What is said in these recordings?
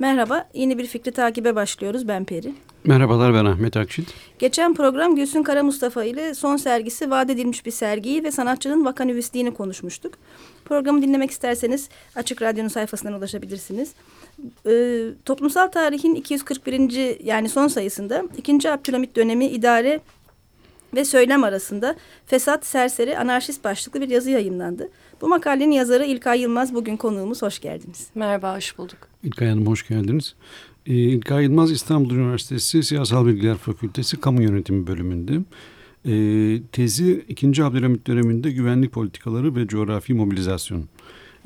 Merhaba, yeni bir fikri takibe başlıyoruz. Ben Peri. Merhabalar, ben Ahmet Akşit. Geçen program Gülsün Kara Mustafa ile son sergisi vaat edilmiş bir sergiyi ve sanatçının vakanüvisliğini konuşmuştuk. Programı dinlemek isterseniz Açık Radyo'nun sayfasından ulaşabilirsiniz. Ee, toplumsal tarihin 241. yani son sayısında 2. Abdülhamit dönemi idare ve söylem arasında fesat, serseri, anarşist başlıklı bir yazı yayınlandı. Bu makalenin yazarı İlkay Yılmaz bugün konuğumuz. Hoş geldiniz. Merhaba, hoş bulduk. İlkay Hanım hoş geldiniz. Ee, İlkay Yılmaz İstanbul Üniversitesi Siyasal Bilgiler Fakültesi Kamu Yönetimi bölümünde. Ee, tezi 2. Abdülhamit döneminde güvenlik politikaları ve coğrafi mobilizasyon.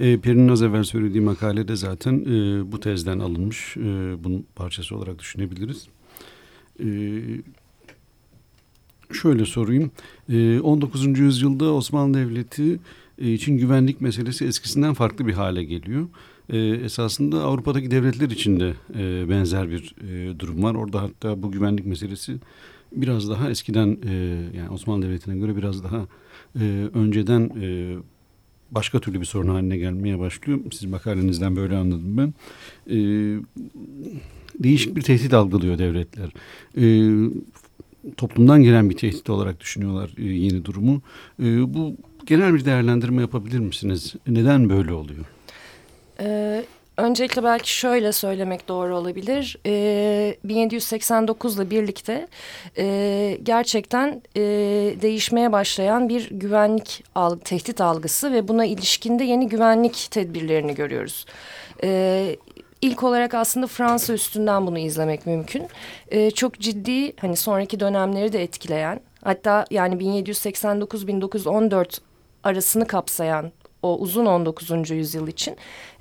Ee, Peri'nin az evvel söylediği makalede zaten e, bu tezden alınmış. E, bunun parçası olarak düşünebiliriz. E, şöyle sorayım. E, 19. yüzyılda Osmanlı Devleti e, için güvenlik meselesi eskisinden farklı bir hale geliyor. E, esasında Avrupa'daki devletler için de e, benzer bir e, durum var. Orada hatta bu güvenlik meselesi biraz daha eskiden e, yani Osmanlı Devleti'ne göre biraz daha e, önceden e, başka türlü bir sorun haline gelmeye başlıyor. Siz makalenizden böyle anladım ben. E, değişik bir tehdit algılıyor devletler. E, toplumdan gelen bir tehdit olarak düşünüyorlar e, yeni durumu. E, bu genel bir değerlendirme yapabilir misiniz? Neden böyle oluyor? Ee, öncelikle belki şöyle söylemek doğru olabilir. Ee, 1789 ile birlikte e, gerçekten e, değişmeye başlayan bir güvenlik algı, tehdit algısı ve buna ilişkinde yeni güvenlik tedbirlerini görüyoruz. Ee, İlk olarak aslında Fransa üstünden bunu izlemek mümkün. Ee, çok ciddi hani sonraki dönemleri de etkileyen hatta yani 1789-1914 arasını kapsayan o uzun 19. yüzyıl için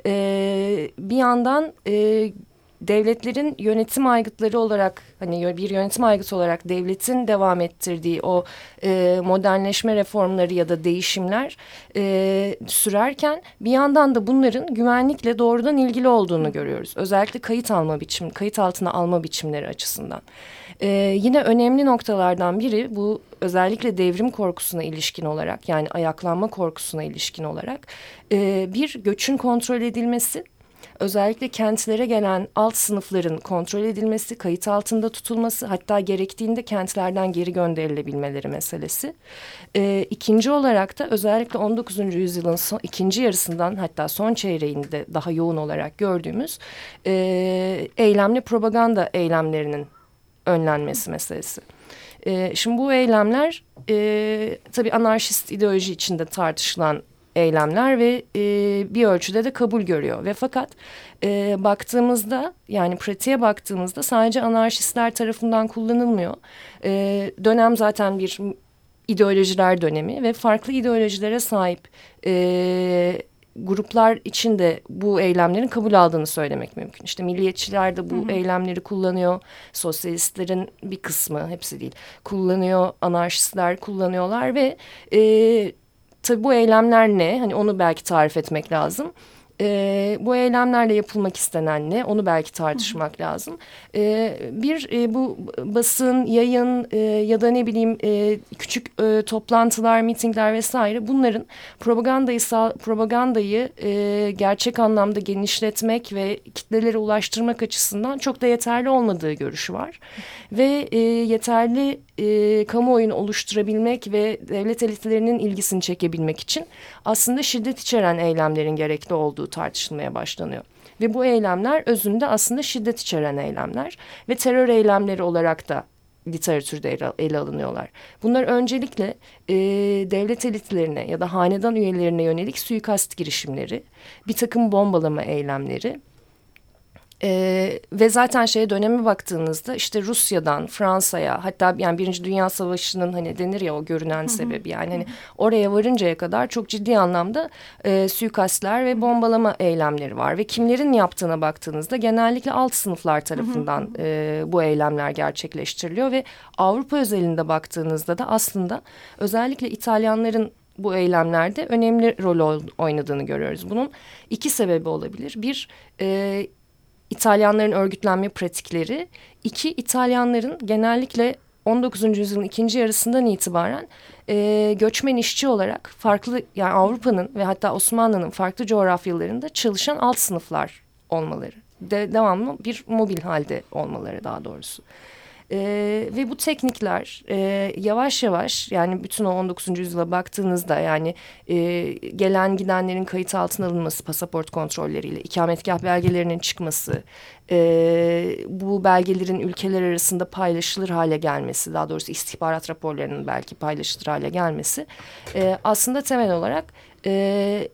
e, bir yandan e, devletlerin yönetim aygıtları olarak hani bir yönetim aygıtı olarak devletin devam ettirdiği o e, modernleşme reformları ya da değişimler e, sürerken bir yandan da bunların güvenlikle doğrudan ilgili olduğunu görüyoruz. Özellikle kayıt alma biçim, kayıt altına alma biçimleri açısından. E, yine önemli noktalardan biri bu özellikle devrim korkusuna ilişkin olarak yani ayaklanma korkusuna ilişkin olarak e, bir göçün kontrol edilmesi özellikle kentlere gelen alt sınıfların kontrol edilmesi, kayıt altında tutulması hatta gerektiğinde kentlerden geri gönderilebilmeleri meselesi. E, ikinci olarak da özellikle 19. yüzyılın son, ikinci yarısından hatta son çeyreğinde daha yoğun olarak gördüğümüz e, eylemli propaganda eylemlerinin önlenmesi meselesi. E, şimdi bu eylemler e, tabii anarşist ideoloji içinde tartışılan eylemler ve e, bir ölçüde de kabul görüyor. Ve fakat e, baktığımızda yani pratiğe baktığımızda sadece anarşistler tarafından kullanılmıyor. E, dönem zaten bir ideolojiler dönemi ve farklı ideolojilere sahip e, gruplar için de bu eylemlerin kabul aldığını söylemek mümkün. İşte milliyetçiler de bu hı hı. eylemleri kullanıyor. Sosyalistlerin bir kısmı, hepsi değil, kullanıyor. Anarşistler kullanıyorlar ve e, tabii bu eylemler ne? Hani onu belki tarif etmek lazım e, bu eylemlerle yapılmak istenen ne onu belki tartışmak Hı. lazım. E, bir e, bu basın, yayın e, ya da ne bileyim e, küçük e, toplantılar, mitingler vesaire bunların propagandayı propagandayı e, gerçek anlamda genişletmek ve kitlelere ulaştırmak açısından çok da yeterli olmadığı görüşü var. Ve e, yeterli e, kamuoyunu oluşturabilmek ve devlet elitlerinin ilgisini çekebilmek için aslında şiddet içeren eylemlerin gerekli olduğu tartışılmaya başlanıyor. Ve bu eylemler özünde aslında şiddet içeren eylemler ve terör eylemleri olarak da literatürde ele, alınıyorlar. Bunlar öncelikle e, devlet elitlerine ya da hanedan üyelerine yönelik suikast girişimleri, bir takım bombalama eylemleri ee, ve zaten şeye döneme baktığınızda işte Rusya'dan Fransa'ya hatta yani Birinci Dünya Savaşı'nın hani denir ya o görünen hı hı. sebebi yani hani oraya varıncaya kadar çok ciddi anlamda e, suikastler ve bombalama eylemleri var ve kimlerin yaptığına baktığınızda genellikle alt sınıflar tarafından hı. E, bu eylemler gerçekleştiriliyor ve Avrupa özelinde baktığınızda da aslında özellikle İtalyanların bu eylemlerde önemli rol oynadığını görüyoruz. Bunun iki sebebi olabilir. Bir, e, İtalyanların örgütlenme pratikleri. iki İtalyanların genellikle 19. yüzyılın ikinci yarısından itibaren e, göçmen işçi olarak farklı yani Avrupa'nın ve hatta Osmanlı'nın farklı coğrafyalarında çalışan alt sınıflar olmaları. de, devamlı bir mobil halde olmaları daha doğrusu. E, ve bu teknikler e, yavaş yavaş yani bütün o 19. yüzyıla baktığınızda yani e, gelen gidenlerin kayıt altına alınması pasaport kontrolleriyle ikametgah belgelerinin çıkması e, bu belgelerin ülkeler arasında paylaşılır hale gelmesi daha doğrusu istihbarat raporlarının belki paylaşılır hale gelmesi e, aslında temel olarak e,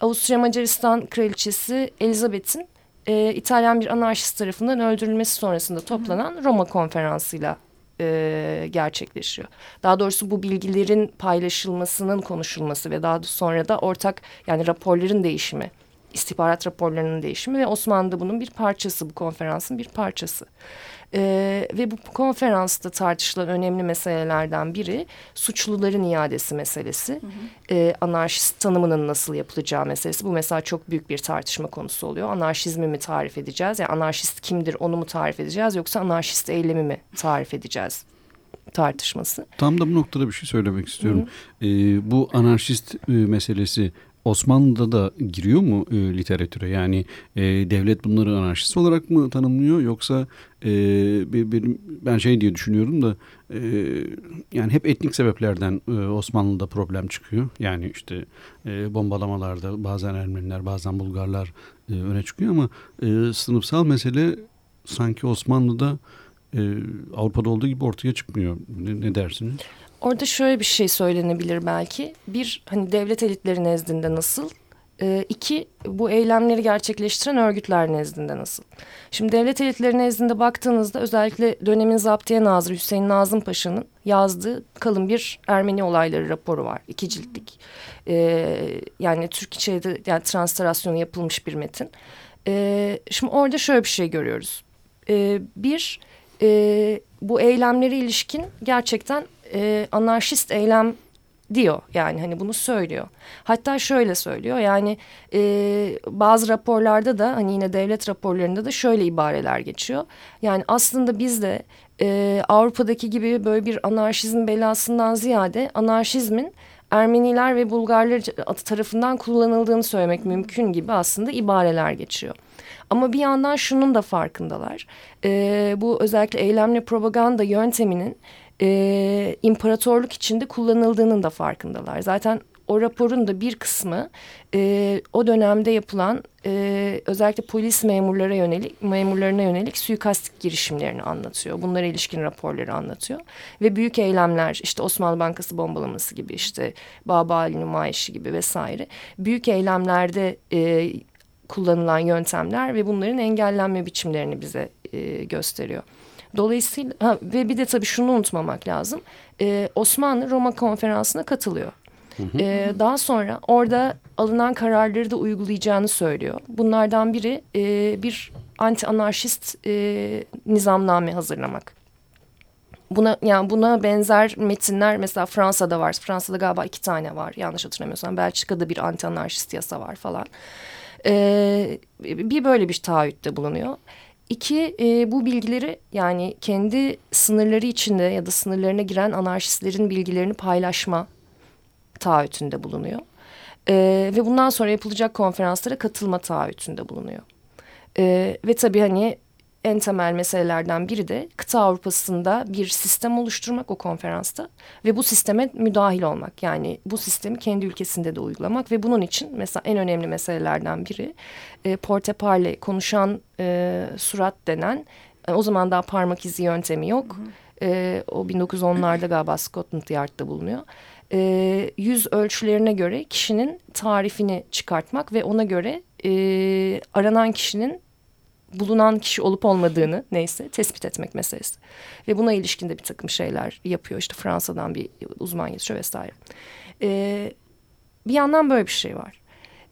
Avusturya Macaristan Kraliçesi Elizabeth'in e, İtalyan bir anarşist tarafından öldürülmesi sonrasında toplanan Roma konferansıyla e, gerçekleşiyor. Daha doğrusu bu bilgilerin paylaşılmasının konuşulması ve daha sonra da ortak yani raporların değişimi, istihbarat raporlarının değişimi ve Osmanlı'da bunun bir parçası, bu konferansın bir parçası. Ee, ve bu konferansta tartışılan önemli meselelerden biri suçluların iadesi meselesi. Hı hı. Ee, anarşist tanımının nasıl yapılacağı meselesi. Bu mesela çok büyük bir tartışma konusu oluyor. Anarşizmi mi tarif edeceğiz? Yani anarşist kimdir onu mu tarif edeceğiz yoksa anarşist eylemi mi tarif edeceğiz? tartışması. Tam da bu noktada bir şey söylemek istiyorum. Hı hı. Ee, bu anarşist e, meselesi Osmanlı'da da giriyor mu e, literatüre? Yani e, devlet bunları anarşist olarak mı tanımlıyor yoksa e, benim ben şey diye düşünüyorum da e, yani hep etnik sebeplerden e, Osmanlı'da problem çıkıyor. Yani işte e, bombalamalarda bazen Ermeniler bazen Bulgarlar e, öne çıkıyor ama e, sınıfsal mesele sanki Osmanlı'da e, Avrupa'da olduğu gibi ortaya çıkmıyor. Ne, ne dersiniz? Orada şöyle bir şey söylenebilir belki. Bir hani devlet elitleri nezdinde nasıl? E, iki bu eylemleri gerçekleştiren örgütler nezdinde nasıl? Şimdi devlet elitleri nezdinde baktığınızda özellikle dönemin zaptiye nazırı Hüseyin Nazım Paşa'nın yazdığı kalın bir Ermeni olayları raporu var. iki ciltlik. E, yani Türkçe'de yani translasyonu yapılmış bir metin. E, şimdi orada şöyle bir şey görüyoruz. E, bir e, bu eylemlere ilişkin gerçekten e, anarşist eylem diyor yani hani bunu söylüyor. Hatta şöyle söylüyor yani e, bazı raporlarda da hani yine devlet raporlarında da şöyle ibareler geçiyor. Yani aslında biz de e, Avrupa'daki gibi böyle bir anarşizm belasından ziyade anarşizmin Ermeniler ve Bulgarlar tarafından kullanıldığını söylemek mümkün gibi aslında ibareler geçiyor. Ama bir yandan şunun da farkındalar. E, bu özellikle eylemli propaganda yönteminin e, imparatorluk içinde kullanıldığının da farkındalar. Zaten o raporun da bir kısmı e, o dönemde yapılan e, özellikle polis memurlara yönelik memurlarına yönelik suikast girişimlerini anlatıyor. Bunlara ilişkin raporları anlatıyor ve büyük eylemler işte Osmanlı Bankası bombalaması gibi işte Baba Ali Numayişi gibi vesaire büyük eylemlerde e, kullanılan yöntemler ve bunların engellenme biçimlerini bize e, gösteriyor. Dolayısıyla ha, ve bir de tabii şunu unutmamak lazım. Ee, Osmanlı Roma konferansına katılıyor. Ee, daha sonra orada alınan kararları da uygulayacağını söylüyor. Bunlardan biri e, bir anti-anarşist e, nizamname hazırlamak. Buna yani buna benzer metinler mesela Fransa'da var. Fransa'da galiba iki tane var yanlış hatırlamıyorsam. Belçika'da bir anti-anarşist yasa var falan. Ee, bir böyle bir taahhütte bulunuyor. İki, e, bu bilgileri yani kendi sınırları içinde ya da sınırlarına giren anarşistlerin bilgilerini paylaşma taahhütünde bulunuyor. E, ve bundan sonra yapılacak konferanslara katılma taahhütünde bulunuyor. E, ve tabii hani en temel meselelerden biri de kıta Avrupa'sında bir sistem oluşturmak o konferansta ve bu sisteme müdahil olmak. Yani bu sistemi kendi ülkesinde de uygulamak ve bunun için mesela en önemli meselelerden biri e, porte parle konuşan e, surat denen e, o zaman daha parmak izi yöntemi yok. Hı hı. E, o 1910'larda galiba Scotland Yard'da bulunuyor. E, yüz ölçülerine göre kişinin tarifini çıkartmak ve ona göre e, aranan kişinin bulunan kişi olup olmadığını neyse tespit etmek meselesi. Ve buna ilişkin de bir takım şeyler yapıyor. İşte Fransa'dan bir uzman geçiyor vesaire. Ee, bir yandan böyle bir şey var.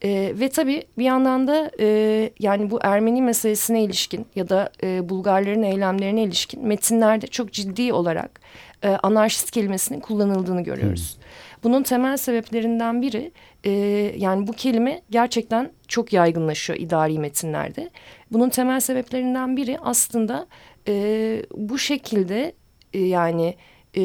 Ee, ve tabii bir yandan da e, yani bu Ermeni meselesine ilişkin ya da e, Bulgarların eylemlerine ilişkin metinlerde çok ciddi olarak e, anarşist kelimesinin kullanıldığını görüyoruz. Bunun temel sebeplerinden biri e, yani bu kelime gerçekten çok yaygınlaşıyor idari metinlerde. Bunun temel sebeplerinden biri aslında e, bu şekilde e, yani e,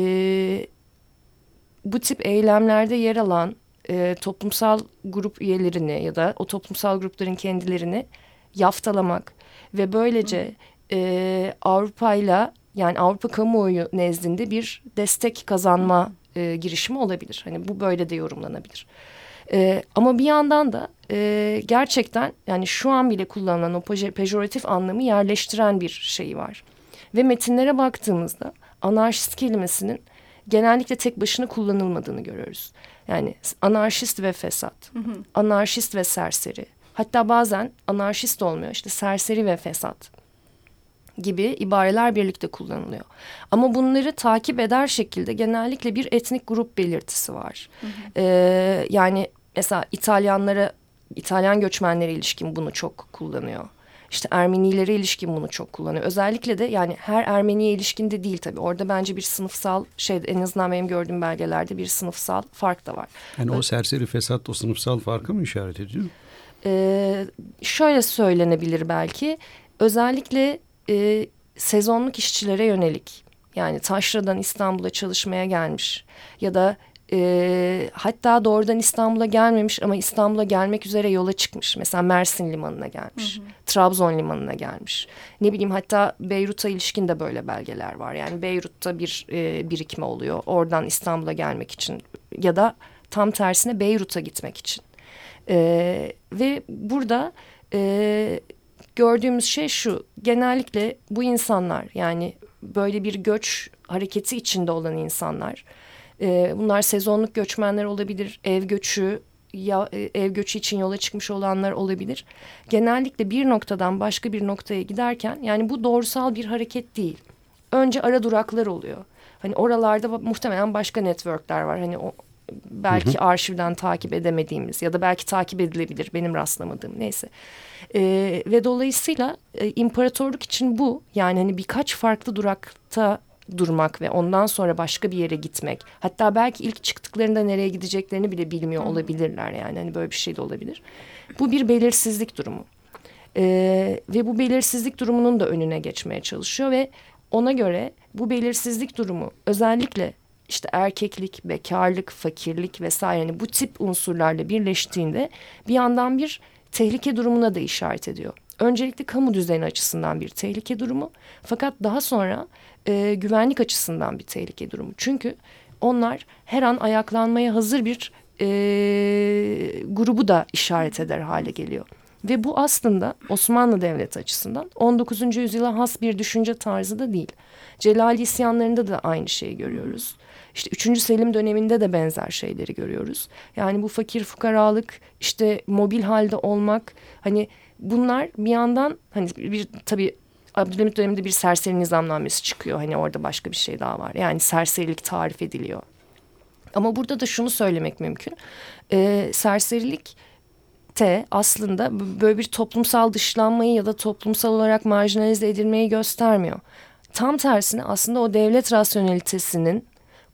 bu tip eylemlerde yer alan e, toplumsal grup üyelerini ya da o toplumsal grupların kendilerini yaftalamak ve böylece e, Avrupa'yla yani Avrupa kamuoyu nezdinde bir destek kazanma e, girişimi olabilir. Hani bu böyle de yorumlanabilir. E, ama bir yandan da e, gerçekten yani şu an bile kullanılan o pejoratif anlamı yerleştiren bir şey var. Ve metinlere baktığımızda anarşist kelimesinin genellikle tek başına kullanılmadığını görüyoruz. Yani anarşist ve fesat, hı hı. anarşist ve serseri. Hatta bazen anarşist olmuyor işte serseri ve fesat gibi ibareler birlikte kullanılıyor. Ama bunları takip eder şekilde genellikle bir etnik grup belirtisi var. Hı hı. Ee, yani mesela İtalyanlara, İtalyan göçmenlere ilişkin bunu çok kullanıyor. İşte Ermenilere ilişkin bunu çok kullanıyor. Özellikle de yani her Ermeniye ilişkin de değil tabii. Orada bence bir sınıfsal şey en azından benim gördüğüm belgelerde bir sınıfsal fark da var. Yani o serseri fesat o sınıfsal farkı mı işaret ediyor? Ee, şöyle söylenebilir belki. Özellikle e, sezonluk işçilere yönelik. Yani Taşra'dan İstanbul'a çalışmaya gelmiş ya da e, hatta doğrudan İstanbul'a gelmemiş ama İstanbul'a gelmek üzere yola çıkmış. Mesela Mersin limanına gelmiş, hı hı. Trabzon limanına gelmiş. Ne bileyim hatta Beyrut'a ilişkin de böyle belgeler var. Yani Beyrut'ta bir e, birikme oluyor. Oradan İstanbul'a gelmek için ya da tam tersine Beyrut'a gitmek için. E, ve burada e, gördüğümüz şey şu. Genellikle bu insanlar yani böyle bir göç hareketi içinde olan insanlar e, bunlar sezonluk göçmenler olabilir, ev göçü ya e, ev göçü için yola çıkmış olanlar olabilir. Genellikle bir noktadan başka bir noktaya giderken yani bu doğrusal bir hareket değil. Önce ara duraklar oluyor. Hani oralarda muhtemelen başka networkler var. Hani o belki hı hı. arşivden takip edemediğimiz ya da belki takip edilebilir benim rastlamadığım neyse. E, ve dolayısıyla e, imparatorluk için bu yani hani birkaç farklı durakta durmak ve ondan sonra başka bir yere gitmek. Hatta belki ilk çıktıklarında nereye gideceklerini bile bilmiyor olabilirler yani hani böyle bir şey de olabilir. Bu bir belirsizlik durumu. Ee, ve bu belirsizlik durumunun da önüne geçmeye çalışıyor ve ona göre bu belirsizlik durumu özellikle işte erkeklik, bekarlık, fakirlik vesaire yani bu tip unsurlarla birleştiğinde bir yandan bir tehlike durumuna da işaret ediyor. Öncelikle kamu düzeni açısından bir tehlike durumu fakat daha sonra e, güvenlik açısından bir tehlike durumu. Çünkü onlar her an ayaklanmaya hazır bir e, grubu da işaret eder hale geliyor. Ve bu aslında Osmanlı Devleti açısından 19. yüzyıla has bir düşünce tarzı da değil. Celali isyanlarında da aynı şeyi görüyoruz. İşte 3. Selim döneminde de benzer şeyleri görüyoruz. Yani bu fakir fukaralık, işte mobil halde olmak, hani bunlar bir yandan hani bir tabii Abdülhamit döneminde bir serseri nizamnamesi çıkıyor. Hani orada başka bir şey daha var. Yani serserilik tarif ediliyor. Ama burada da şunu söylemek mümkün. Ee, serserilik de aslında böyle bir toplumsal dışlanmayı ya da toplumsal olarak marjinalize edilmeyi göstermiyor. Tam tersine aslında o devlet rasyonelitesinin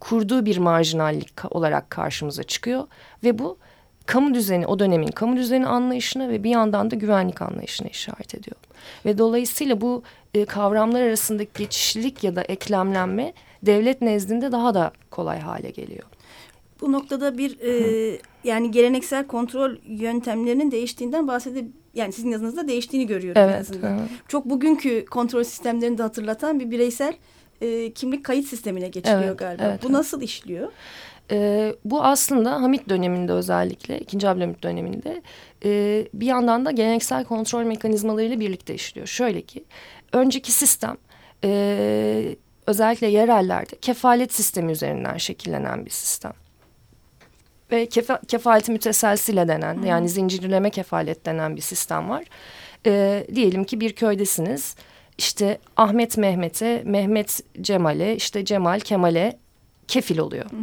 kurduğu bir marjinallik olarak karşımıza çıkıyor. Ve bu kamu düzeni o dönemin kamu düzeni anlayışına ve bir yandan da güvenlik anlayışına işaret ediyor. Ve dolayısıyla bu e, kavramlar arasındaki geçişlilik ya da eklemlenme devlet nezdinde daha da kolay hale geliyor. Bu noktada bir e, yani geleneksel kontrol yöntemlerinin değiştiğinden bahsedip yani sizin yazınızda değiştiğini görüyorum evet, en azından. Evet. Çok bugünkü kontrol sistemlerini de hatırlatan bir bireysel e, kimlik kayıt sistemine geçiliyor evet, galiba. Evet, Bu evet. nasıl işliyor? E, bu aslında Hamit döneminde özellikle ikinci Abdülhamit döneminde e, bir yandan da geleneksel kontrol mekanizmalarıyla birlikte işliyor. Şöyle ki önceki sistem e, özellikle yerellerde kefalet sistemi üzerinden şekillenen bir sistem. Ve kefa, kefaleti müteselsile denen Hı. yani zincirleme kefalet denen bir sistem var. E, diyelim ki bir köydesiniz işte Ahmet Mehmet'e, Mehmet Cemal'e, işte Cemal Kemal'e kefil oluyor. Hı hı.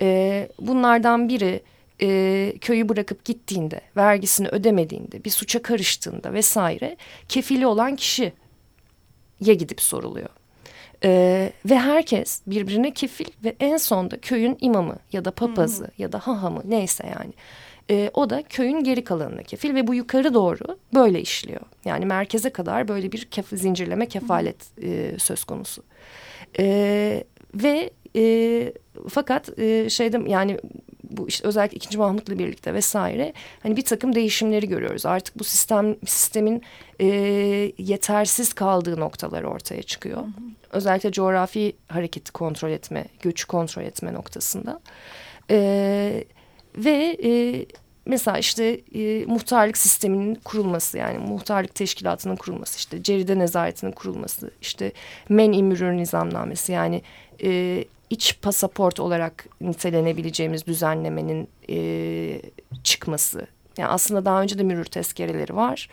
E, bunlardan biri e, köyü bırakıp gittiğinde, vergisini ödemediğinde, bir suça karıştığında vesaire kefili olan kişiye gidip soruluyor. Ee, ve herkes birbirine kefil ve en sonda köyün imamı ya da papazı hmm. ya da hahamı neyse yani. Ee, o da köyün geri kalanına kefil ve bu yukarı doğru böyle işliyor. Yani merkeze kadar böyle bir kef zincirleme kefalet e, söz konusu. Ee, ve e, fakat e, şeyde yani bu işte özellikle ikinci Mahmut'la birlikte vesaire hani bir takım değişimleri görüyoruz. Artık bu sistem sistemin e, yetersiz kaldığı noktalar ortaya çıkıyor. Hı hı. Özellikle coğrafi hareketi kontrol etme, göçü kontrol etme noktasında. E, ve e, mesela işte e, muhtarlık sisteminin kurulması yani muhtarlık teşkilatının kurulması işte ceride nezaretinin kurulması işte men imürür nizamnamesi yani e, iç pasaport olarak nitelenebileceğimiz düzenlemenin e, çıkması. Yani aslında daha önce de mürür tezkereleri var.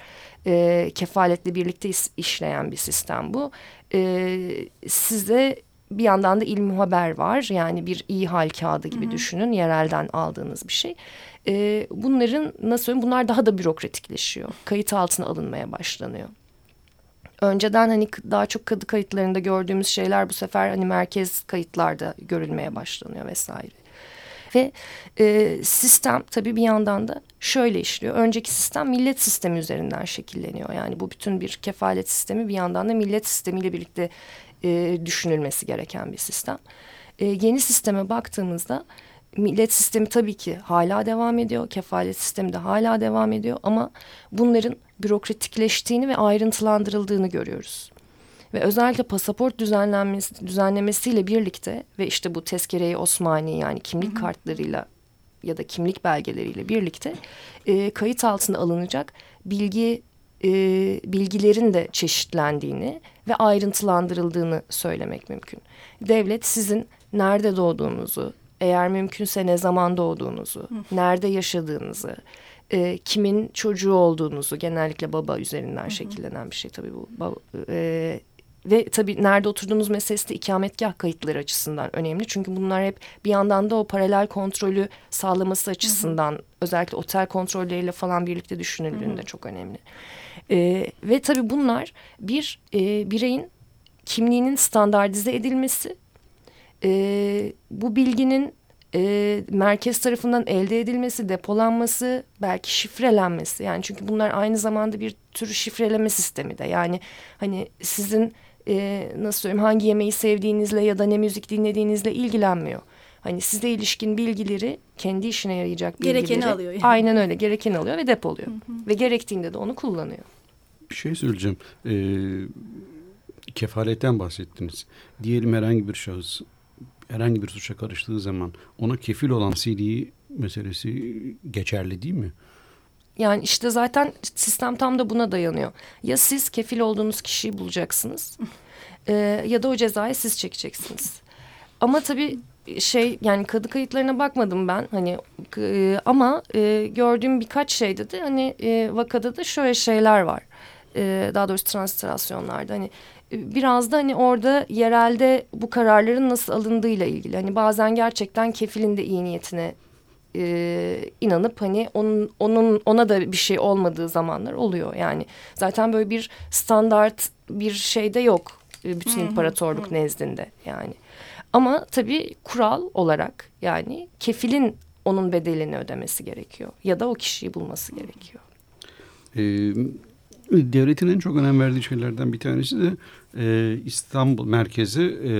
E, kefaletle birlikte is, işleyen bir sistem bu. E, size bir yandan da ilmi haber var. Yani bir iyi hal kağıdı gibi hı hı. düşünün. Yerelden aldığınız bir şey. E, bunların nasıl söyleyeyim bunlar daha da bürokratikleşiyor. Kayıt altına alınmaya başlanıyor. Önceden hani daha çok kadı kayıtlarında gördüğümüz şeyler bu sefer hani merkez kayıtlarda görülmeye başlanıyor vesaire. Ve e, sistem tabii bir yandan da şöyle işliyor. Önceki sistem millet sistemi üzerinden şekilleniyor. Yani bu bütün bir kefalet sistemi bir yandan da millet sistemiyle birlikte e, düşünülmesi gereken bir sistem. E, yeni sisteme baktığımızda millet sistemi tabii ki hala devam ediyor. Kefalet sistemi de hala devam ediyor. Ama bunların bürokratikleştiğini ve ayrıntılandırıldığını görüyoruz. Ve özellikle pasaport düzenlenmesi, düzenlemesiyle birlikte ve işte bu tezkere Osmani yani kimlik hı hı. kartlarıyla ya da kimlik belgeleriyle birlikte e, kayıt altına alınacak bilgi e, bilgilerin de çeşitlendiğini ve ayrıntılandırıldığını söylemek mümkün. Devlet sizin nerede doğduğunuzu, eğer mümkünse ne zaman doğduğunuzu, Hı. nerede yaşadığınızı, e, kimin çocuğu olduğunuzu genellikle baba üzerinden Hı. şekillenen bir şey tabii bu. Baba, e, ve tabii nerede oturduğunuz meselesi de ikametgah kayıtları açısından önemli. Çünkü bunlar hep bir yandan da o paralel kontrolü sağlaması açısından hı hı. özellikle otel kontrolleriyle falan birlikte düşünüldüğünde hı hı. çok önemli. Ee, ve tabii bunlar bir e, bireyin kimliğinin standartize edilmesi e, bu bilginin e, merkez tarafından elde edilmesi, depolanması, belki şifrelenmesi. Yani çünkü bunlar aynı zamanda bir tür şifreleme sistemi de. Yani hani sizin e, nasıl söyleyeyim hangi yemeği sevdiğinizle ya da ne müzik dinlediğinizle ilgilenmiyor. Hani size ilişkin bilgileri kendi işine yarayacak bilgileri. Gerekeni alıyor. Yani. Aynen öyle gerekeni alıyor ve depoluyor. Hı hı. Ve gerektiğinde de onu kullanıyor. Bir şey söyleyeceğim. Ee, kefaletten bahsettiniz. Diyelim herhangi bir şahıs herhangi bir suça karıştığı zaman ona kefil olan CD meselesi geçerli değil mi? Yani işte zaten sistem tam da buna dayanıyor. Ya siz kefil olduğunuz kişiyi bulacaksınız e, ya da o cezayı siz çekeceksiniz. Ama tabii şey yani kadı kayıtlarına bakmadım ben hani e, ama e, gördüğüm birkaç şeyde de hani e, vakada da şöyle şeyler var. E, daha doğrusu translasyonlarda hani biraz da hani orada yerelde bu kararların nasıl alındığıyla ilgili. Hani bazen gerçekten kefilin de iyi niyetine e, inanıp hani onun onun ona da bir şey olmadığı zamanlar oluyor. Yani zaten böyle bir standart bir şey de yok e, bütün imparatorluk nezdinde yani. Ama tabii kural olarak yani kefilin onun bedelini ödemesi gerekiyor ya da o kişiyi bulması gerekiyor. Ee, devletin en çok önem verdiği şeylerden bir tanesi de e, İstanbul merkezi e,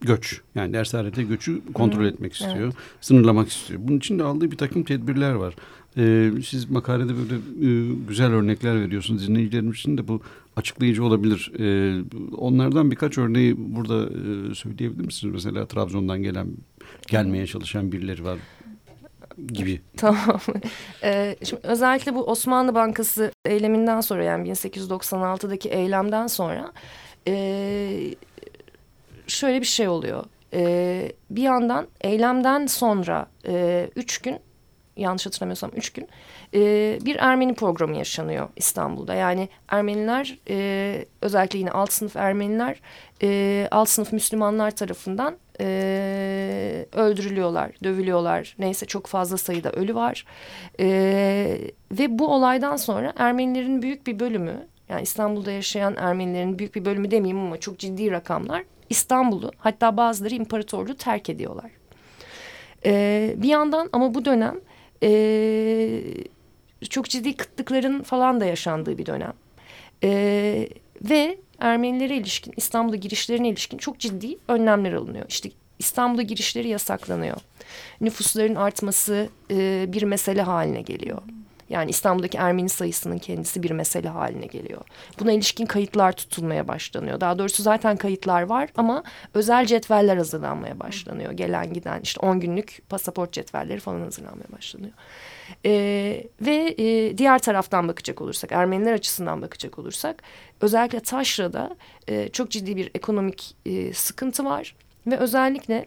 göç. Yani dershanede göçü kontrol etmek istiyor. Evet. Sınırlamak istiyor. Bunun için de aldığı bir takım tedbirler var. Ee, siz makalede böyle e, güzel örnekler veriyorsunuz. Dinleyicilerimiz için de bu açıklayıcı olabilir. Ee, onlardan birkaç örneği burada e, söyleyebilir misiniz? Mesela Trabzon'dan gelen gelmeye çalışan birileri var gibi. Tamam. Ee, şimdi özellikle bu Osmanlı Bankası eyleminden sonra yani 1896'daki eylemden sonra e, şöyle bir şey oluyor. E, bir yandan eylemden sonra e, üç gün yanlış hatırlamıyorsam üç gün e, bir Ermeni programı yaşanıyor İstanbul'da. Yani Ermeniler e, özellikle yine alt sınıf Ermeniler e, alt sınıf Müslümanlar tarafından e, öldürülüyorlar, dövülüyorlar. Neyse çok fazla sayıda ölü var. E, ve bu olaydan sonra Ermenilerin büyük bir bölümü yani İstanbul'da yaşayan Ermenilerin büyük bir bölümü demeyeyim ama çok ciddi rakamlar İstanbul'u hatta bazıları imparatorluğu terk ediyorlar. E, bir yandan ama bu dönem e, çok ciddi kıtlıkların falan da yaşandığı bir dönem. E, ve Ermenilere ilişkin İstanbul'a girişlerine ilişkin çok ciddi önlemler alınıyor. İşte İstanbul'a girişleri yasaklanıyor. Nüfusların artması e, bir mesele haline geliyor. Yani İstanbul'daki Ermeni sayısının kendisi bir mesele haline geliyor. Buna ilişkin kayıtlar tutulmaya başlanıyor. Daha doğrusu zaten kayıtlar var ama özel cetveller hazırlanmaya başlanıyor. Gelen giden işte 10 günlük pasaport cetvelleri falan hazırlanmaya başlanıyor. Ee, ve e, diğer taraftan bakacak olursak, Ermeniler açısından bakacak olursak, özellikle Taşra'da e, çok ciddi bir ekonomik e, sıkıntı var ve özellikle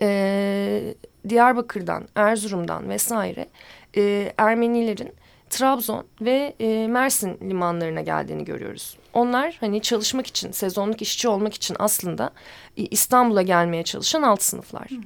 e, Diyarbakır'dan, Erzurum'dan vesaire e, Ermenilerin Trabzon ve e, Mersin limanlarına geldiğini görüyoruz. Onlar hani çalışmak için, sezonluk işçi olmak için aslında e, İstanbul'a gelmeye çalışan alt sınıflar. Hı hı.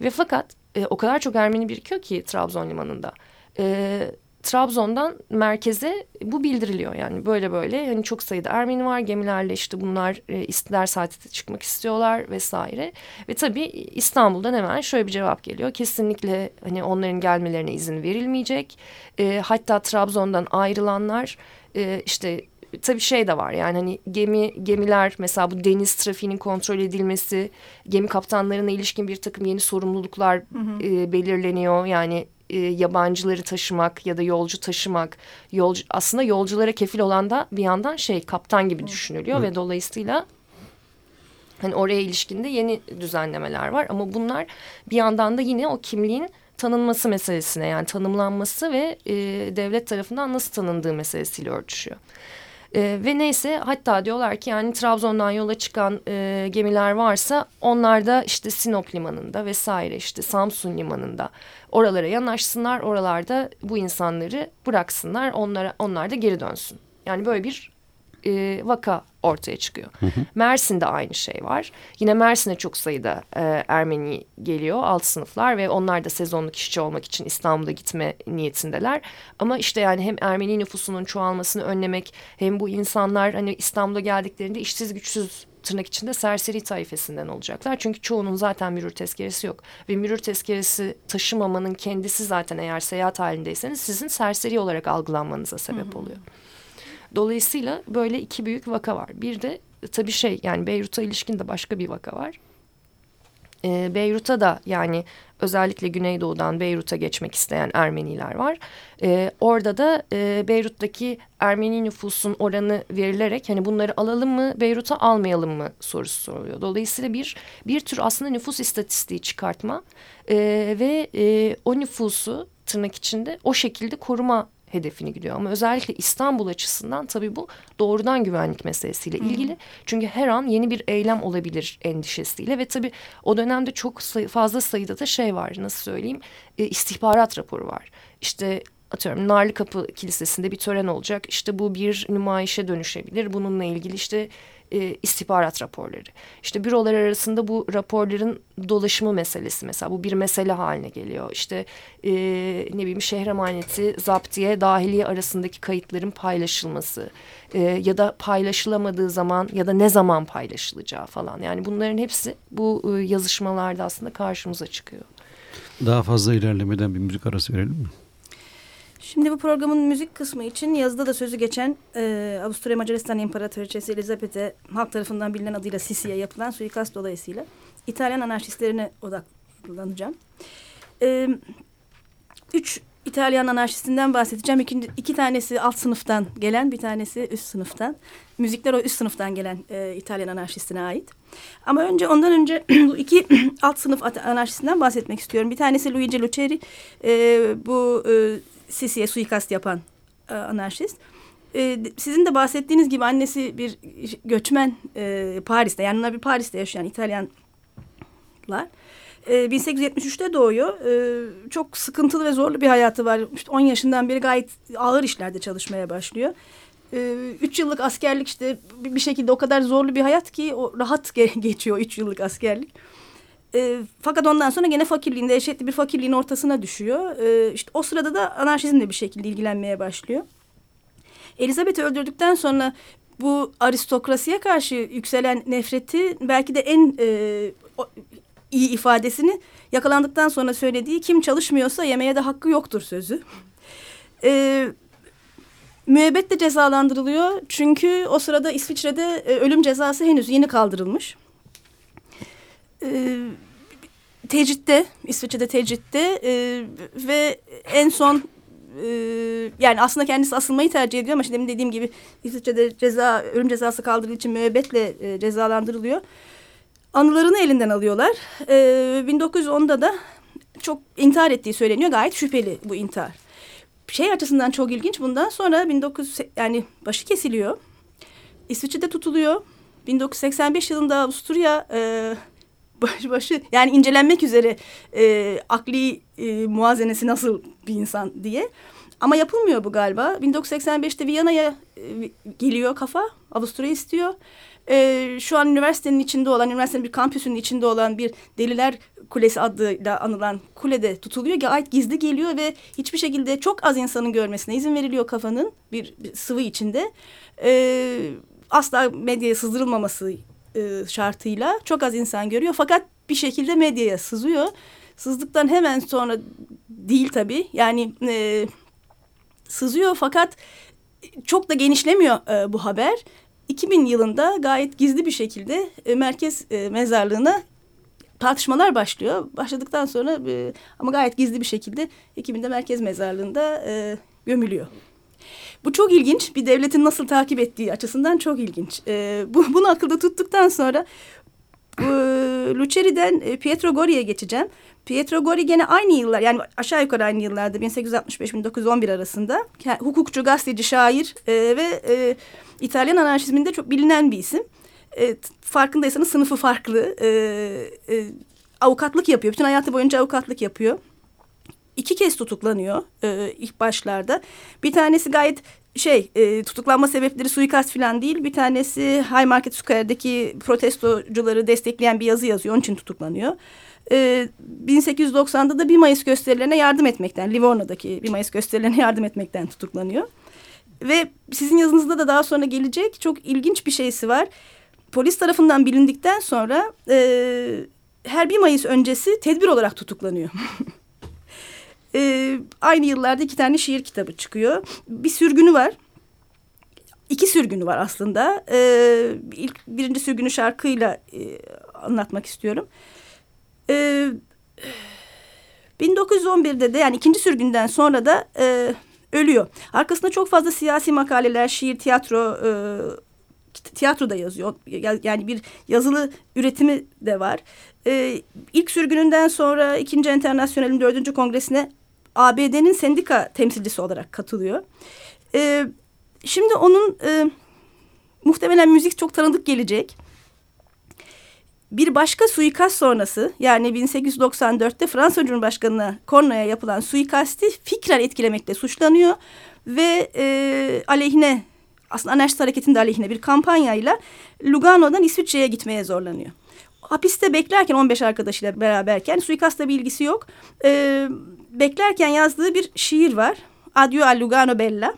Ve fakat e, o kadar çok Ermeni birikiyor ki Trabzon limanında. E, Trabzon'dan merkeze bu bildiriliyor yani böyle böyle. Hani çok sayıda Ermeni var gemilerle işte bunlar e, istiler saate çıkmak istiyorlar vesaire. Ve tabii İstanbul'dan hemen şöyle bir cevap geliyor. Kesinlikle hani onların gelmelerine izin verilmeyecek. E, hatta Trabzon'dan ayrılanlar e, işte tabii şey de var yani hani gemi gemiler mesela bu deniz trafiğinin kontrol edilmesi gemi kaptanlarına ilişkin bir takım yeni sorumluluklar hı hı. E, belirleniyor. Yani e, yabancıları taşımak ya da yolcu taşımak yolcu aslında yolculara kefil olan da bir yandan şey kaptan gibi düşünülüyor Hı. ve dolayısıyla hani oraya ilişkinde yeni düzenlemeler var ama bunlar bir yandan da yine o kimliğin tanınması meselesine yani tanımlanması ve e, devlet tarafından nasıl tanındığı meselesiyle örtüşüyor. E, ve neyse hatta diyorlar ki yani Trabzon'dan yola çıkan e, gemiler varsa onlar da işte Sinop limanında vesaire işte Samsun limanında oralara yanaşsınlar. Oralarda bu insanları bıraksınlar onlara, onlar da geri dönsün. Yani böyle bir e, vaka ortaya çıkıyor. Hı hı. Mersin'de aynı şey var. Yine Mersin'e çok sayıda e, Ermeni geliyor alt sınıflar ve onlar da sezonluk işçi olmak için İstanbul'a gitme niyetindeler. Ama işte yani hem Ermeni nüfusunun çoğalmasını önlemek hem bu insanlar hani İstanbul'a geldiklerinde işsiz güçsüz tırnak içinde serseri taifesinden olacaklar. Çünkü çoğunun zaten mürür tezkeresi yok. Ve mürür tezkeresi taşımamanın kendisi zaten eğer seyahat halindeyseniz sizin serseri olarak algılanmanıza sebep hı hı. oluyor. Dolayısıyla böyle iki büyük vaka var. Bir de tabii şey yani Beyrut'a ilişkin de başka bir vaka var. E, Beyrut'a da yani özellikle Güneydoğu'dan Beyrut'a geçmek isteyen Ermeniler var. E, orada da e, Beyrut'taki Ermeni nüfusun oranı verilerek hani bunları alalım mı Beyrut'a almayalım mı sorusu soruluyor. Dolayısıyla bir bir tür aslında nüfus istatistiği çıkartma e, ve e, o nüfusu tırnak içinde o şekilde koruma hedefini gidiyor. Ama özellikle İstanbul açısından tabii bu doğrudan güvenlik meselesiyle Hı. ilgili. Çünkü her an yeni bir eylem olabilir endişesiyle ve tabii o dönemde çok sayı, fazla sayıda da şey var nasıl söyleyeyim e, istihbarat raporu var. İşte atıyorum Narlı Kapı Kilisesi'nde bir tören olacak. İşte bu bir nümayişe dönüşebilir. Bununla ilgili işte e, istihbarat raporları. İşte bürolar arasında bu raporların dolaşımı meselesi mesela bu bir mesele haline geliyor. İşte e, ne bileyim şehir emaneti, zaptiye, dahiliye arasındaki kayıtların paylaşılması e, ya da paylaşılamadığı zaman ya da ne zaman paylaşılacağı falan. Yani bunların hepsi bu e, yazışmalarda aslında karşımıza çıkıyor. Daha fazla ilerlemeden bir müzik arası verelim mi? Şimdi bu programın müzik kısmı için yazıda da sözü geçen e, Avusturya Macaristan İmparatoriçesi Elizabeth'e halk tarafından bilinen adıyla Sisi'ye yapılan suikast dolayısıyla İtalyan anarşistlerine odaklanacağım. E, üç İtalyan anarşistinden bahsedeceğim. İki, iki tanesi alt sınıftan gelen, bir tanesi üst sınıftan. Müzikler o üst sınıftan gelen e, İtalyan anarşistine ait. Ama önce ondan önce bu iki alt sınıf anarşistinden bahsetmek istiyorum. Bir tanesi Luigi Luceri. E, bu e, Sisi'ye suikast yapan e, anarşist. E, sizin de bahsettiğiniz gibi annesi bir göçmen e, Paris'te yani onlar bir Paris'te yaşayan İtalyanlar. E, 1873'te doğuyor. E, çok sıkıntılı ve zorlu bir hayatı var. İşte 10 yaşından beri gayet ağır işlerde çalışmaya başlıyor. E, üç yıllık askerlik işte bir şekilde o kadar zorlu bir hayat ki o rahat geçiyor üç yıllık askerlik. Fakat ondan sonra gene fakirliğin, dehşetli bir fakirliğin ortasına düşüyor. E, o sırada da anarşizmle bir şekilde ilgilenmeye başlıyor. Elizabeth'i öldürdükten sonra bu aristokrasiye karşı yükselen nefreti belki de en e, iyi ifadesini yakalandıktan sonra söylediği kim çalışmıyorsa yemeye de hakkı yoktur sözü. E, müebbetle cezalandırılıyor çünkü o sırada İsviçre'de e, ölüm cezası henüz yeni kaldırılmış. e, tecritte, İsviçre'de tecritte e, ve en son e, yani aslında kendisi asılmayı tercih ediyor ama şimdi dediğim gibi İsviçre'de ceza, ölüm cezası kaldırdığı için müebbetle e, cezalandırılıyor. Anılarını elinden alıyorlar. E, 1910'da da çok intihar ettiği söyleniyor. Gayet şüpheli bu intihar. Şey açısından çok ilginç. Bundan sonra 19 yani başı kesiliyor. İsviçre'de tutuluyor. 1985 yılında Avusturya e, baş, başı yani incelenmek üzere e, akli e, muazenesi nasıl bir insan diye. Ama yapılmıyor bu galiba. 1985'te Viyana'ya e, geliyor kafa. Avusturya istiyor. E, şu an üniversitenin içinde olan, üniversitenin bir kampüsünün içinde olan bir Deliler Kulesi adıyla anılan kulede tutuluyor. Gayet gizli geliyor ve hiçbir şekilde çok az insanın görmesine izin veriliyor kafanın bir, bir sıvı içinde. E, asla medyaya sızdırılmaması e, şartıyla çok az insan görüyor. Fakat bir şekilde medyaya sızıyor. Sızdıktan hemen sonra değil tabii. Yani e, sızıyor fakat çok da genişlemiyor e, bu haber. 2000 yılında gayet gizli bir şekilde e, merkez e, mezarlığına tartışmalar başlıyor. Başladıktan sonra e, ama gayet gizli bir şekilde 2000'de merkez mezarlığında e, gömülüyor. Bu çok ilginç. Bir devletin nasıl takip ettiği açısından çok ilginç. E, bu, bunu akılda tuttuktan sonra e, Luceri'den e, Pietro Gori'ye geçeceğim. Pietro Gori gene aynı yıllar yani aşağı yukarı aynı yıllarda 1865-1911 arasında hukukçu, gazeteci, şair e, ve e, İtalyan anarşizminde çok bilinen bir isim. E, farkındaysanız sınıfı farklı. E, e, avukatlık yapıyor. Bütün hayatı boyunca avukatlık yapıyor iki kez tutuklanıyor e, ilk başlarda. Bir tanesi gayet şey e, tutuklanma sebepleri suikast falan değil. Bir tanesi High Market Square'deki protestocuları destekleyen bir yazı yazıyor. Onun için tutuklanıyor. E, 1890'da da 1 Mayıs gösterilerine yardım etmekten, Livorno'daki 1 Mayıs gösterilerine yardım etmekten tutuklanıyor. Ve sizin yazınızda da daha sonra gelecek çok ilginç bir şeysi var. Polis tarafından bilindikten sonra e, her 1 Mayıs öncesi tedbir olarak tutuklanıyor. e, aynı yıllarda iki tane şiir kitabı çıkıyor. Bir sürgünü var. İki sürgünü var aslında. E, ilk birinci sürgünü şarkıyla e, anlatmak istiyorum. E, 1911'de de yani ikinci sürgünden sonra da e, ölüyor. Arkasında çok fazla siyasi makaleler, şiir, tiyatro, e, tiyatro da yazıyor. Yani bir yazılı üretimi de var. E, ilk sürgününden sonra ikinci Enternasyonel'in dördüncü kongresine ABD'nin sendika temsilcisi olarak katılıyor. E, şimdi onun e, muhtemelen müzik çok tanıdık gelecek. Bir başka suikast sonrası yani 1894'te Fransa Cumhurbaşkanı'na Korno'ya yapılan suikasti fikren etkilemekle suçlanıyor ve e, aleyhine aslında anarşist hareketinde aleyhine bir kampanyayla Lugano'dan İsviçre'ye gitmeye zorlanıyor hapiste beklerken 15 arkadaşıyla beraberken suikastla bir ilgisi yok. E, beklerken yazdığı bir şiir var. Adio al Lugano Bella.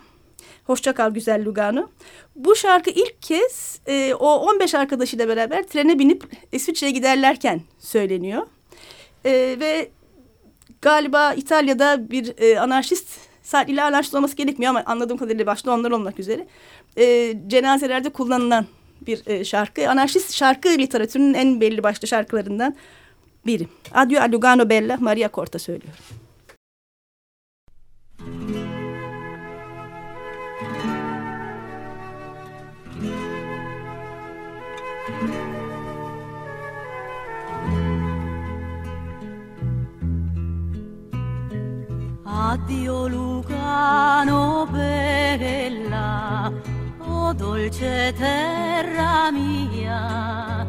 Hoşça kal güzel Lugano. Bu şarkı ilk kez e, o 15 arkadaşıyla beraber trene binip İsviçre'ye giderlerken söyleniyor. E, ve galiba İtalya'da bir e, anarşist ile anarşist olması gerekmiyor ama anladığım kadarıyla başta onlar olmak üzere e, cenazelerde kullanılan bir e, şarkı. Anarşist şarkı literatürünün en belli başlı şarkılarından biri. Adio a Lugano Bella Maria Corta söylüyor. Addio Lugano bella dolce terra mia,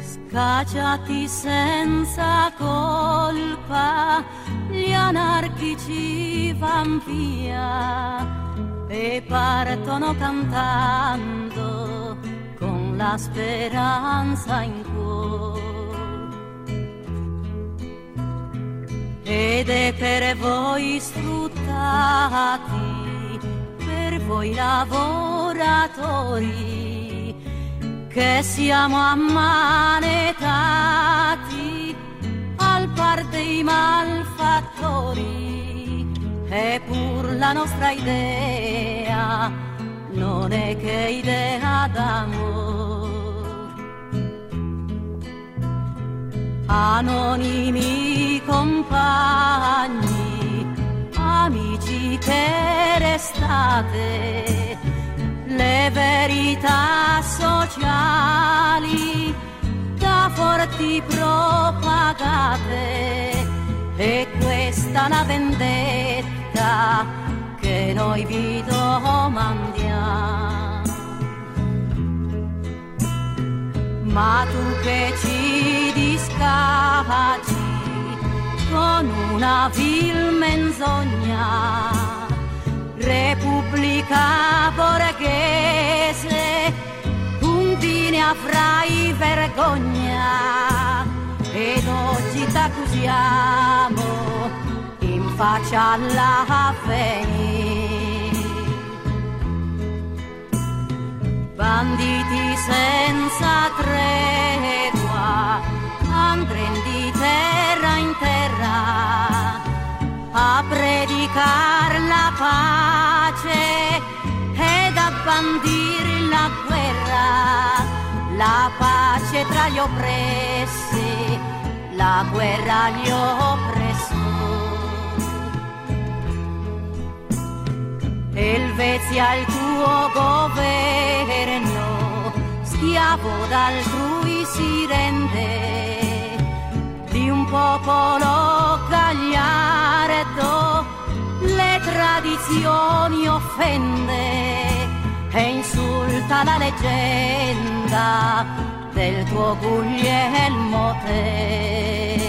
scacciati senza colpa, gli anarchici van via e partono cantando con la speranza in cuore. Ed è per voi sfruttati voi lavoratori che siamo ammanetati al par dei malfattori. Eppur la nostra idea non è che idea d'amore anonimi compagni, amici che restate, le verità sociali da forti propagate e questa la vendetta che noi vi domandiamo. Ma tu che ci discaci con una vil menzogna, Repubblica borghese, puntine avrai vergogna, ed oggi t'accusiamo in faccia alla venire. banditi senza tregua, andren di terra in terra a predicar la pace ed a bandire la guerra, la pace tra gli oppressi, la guerra agli oppressori. Elvezia il tuo governo, schiavo d'altrui si rende, popolo gagliardo le tradizioni offende e insulta la leggenda del tuo Guglielmo Tell.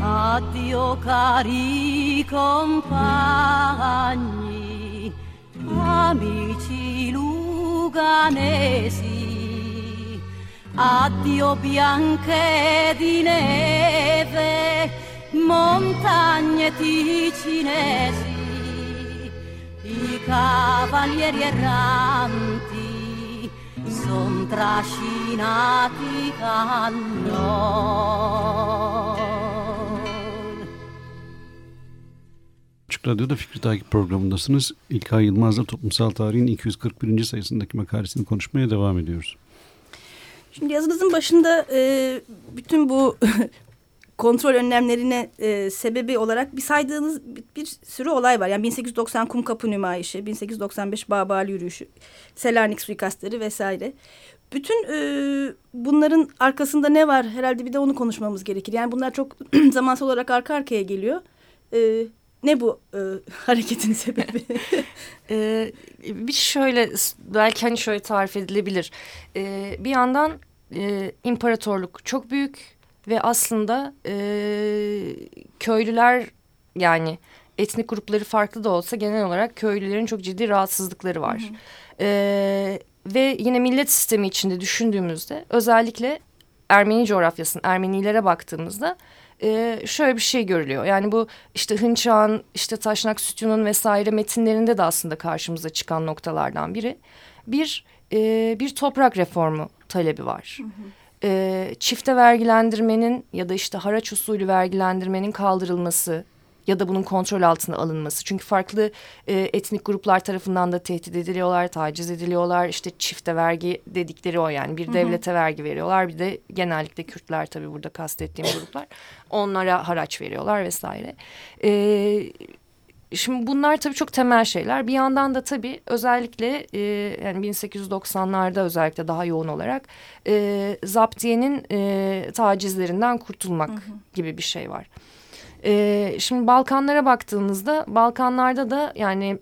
Addio cari compagni, amici luganesi, addio bianche di neve, montagne ticinesi, i cavalieri erranti son trascinati. Açık Radyo'da Fikri Takip programındasınız. İlkay Yılmaz'la Toplumsal Tarihin 241. sayısındaki makalesini konuşmaya devam ediyoruz. Şimdi yazınızın başında e, bütün bu kontrol önlemlerine e, sebebi olarak bir saydığınız bir, bir sürü olay var. Yani 1890 Kumkapı Nümayişi, 1895 Babali Yürüyüşü, Selanik suikastları vesaire. Bütün e, bunların arkasında ne var herhalde bir de onu konuşmamız gerekir. Yani bunlar çok zamansal olarak arka arkaya geliyor. E, ne bu e, hareketin sebebi? ee, bir şöyle belki hani şöyle tarif edilebilir. Ee, bir yandan e, imparatorluk çok büyük ve aslında e, köylüler yani etnik grupları farklı da olsa genel olarak köylülerin çok ciddi rahatsızlıkları var. Hı hı. Ee, ve yine millet sistemi içinde düşündüğümüzde özellikle Ermeni coğrafyasının Ermenilere baktığımızda e, şöyle bir şey görülüyor. Yani bu işte Hınçağ'ın işte Taşnak Sütü'nün vesaire metinlerinde de aslında karşımıza çıkan noktalardan biri. Bir, e, bir toprak reformu talebi var. Hı hı. E, çifte vergilendirmenin ya da işte haraç usulü vergilendirmenin kaldırılması ya da bunun kontrol altına alınması. Çünkü farklı e, etnik gruplar tarafından da tehdit ediliyorlar, taciz ediliyorlar. İşte çifte vergi dedikleri o yani. Bir devlete hı hı. vergi veriyorlar. Bir de genellikle Kürtler tabii burada kastettiğim gruplar. Onlara haraç veriyorlar vesaire. Evet. Şimdi bunlar tabii çok temel şeyler. Bir yandan da tabii özellikle e, yani 1890'larda özellikle daha yoğun olarak e, zaptiyenin e, tacizlerinden kurtulmak hı hı. gibi bir şey var. E, şimdi Balkanlara baktığımızda Balkanlarda da yani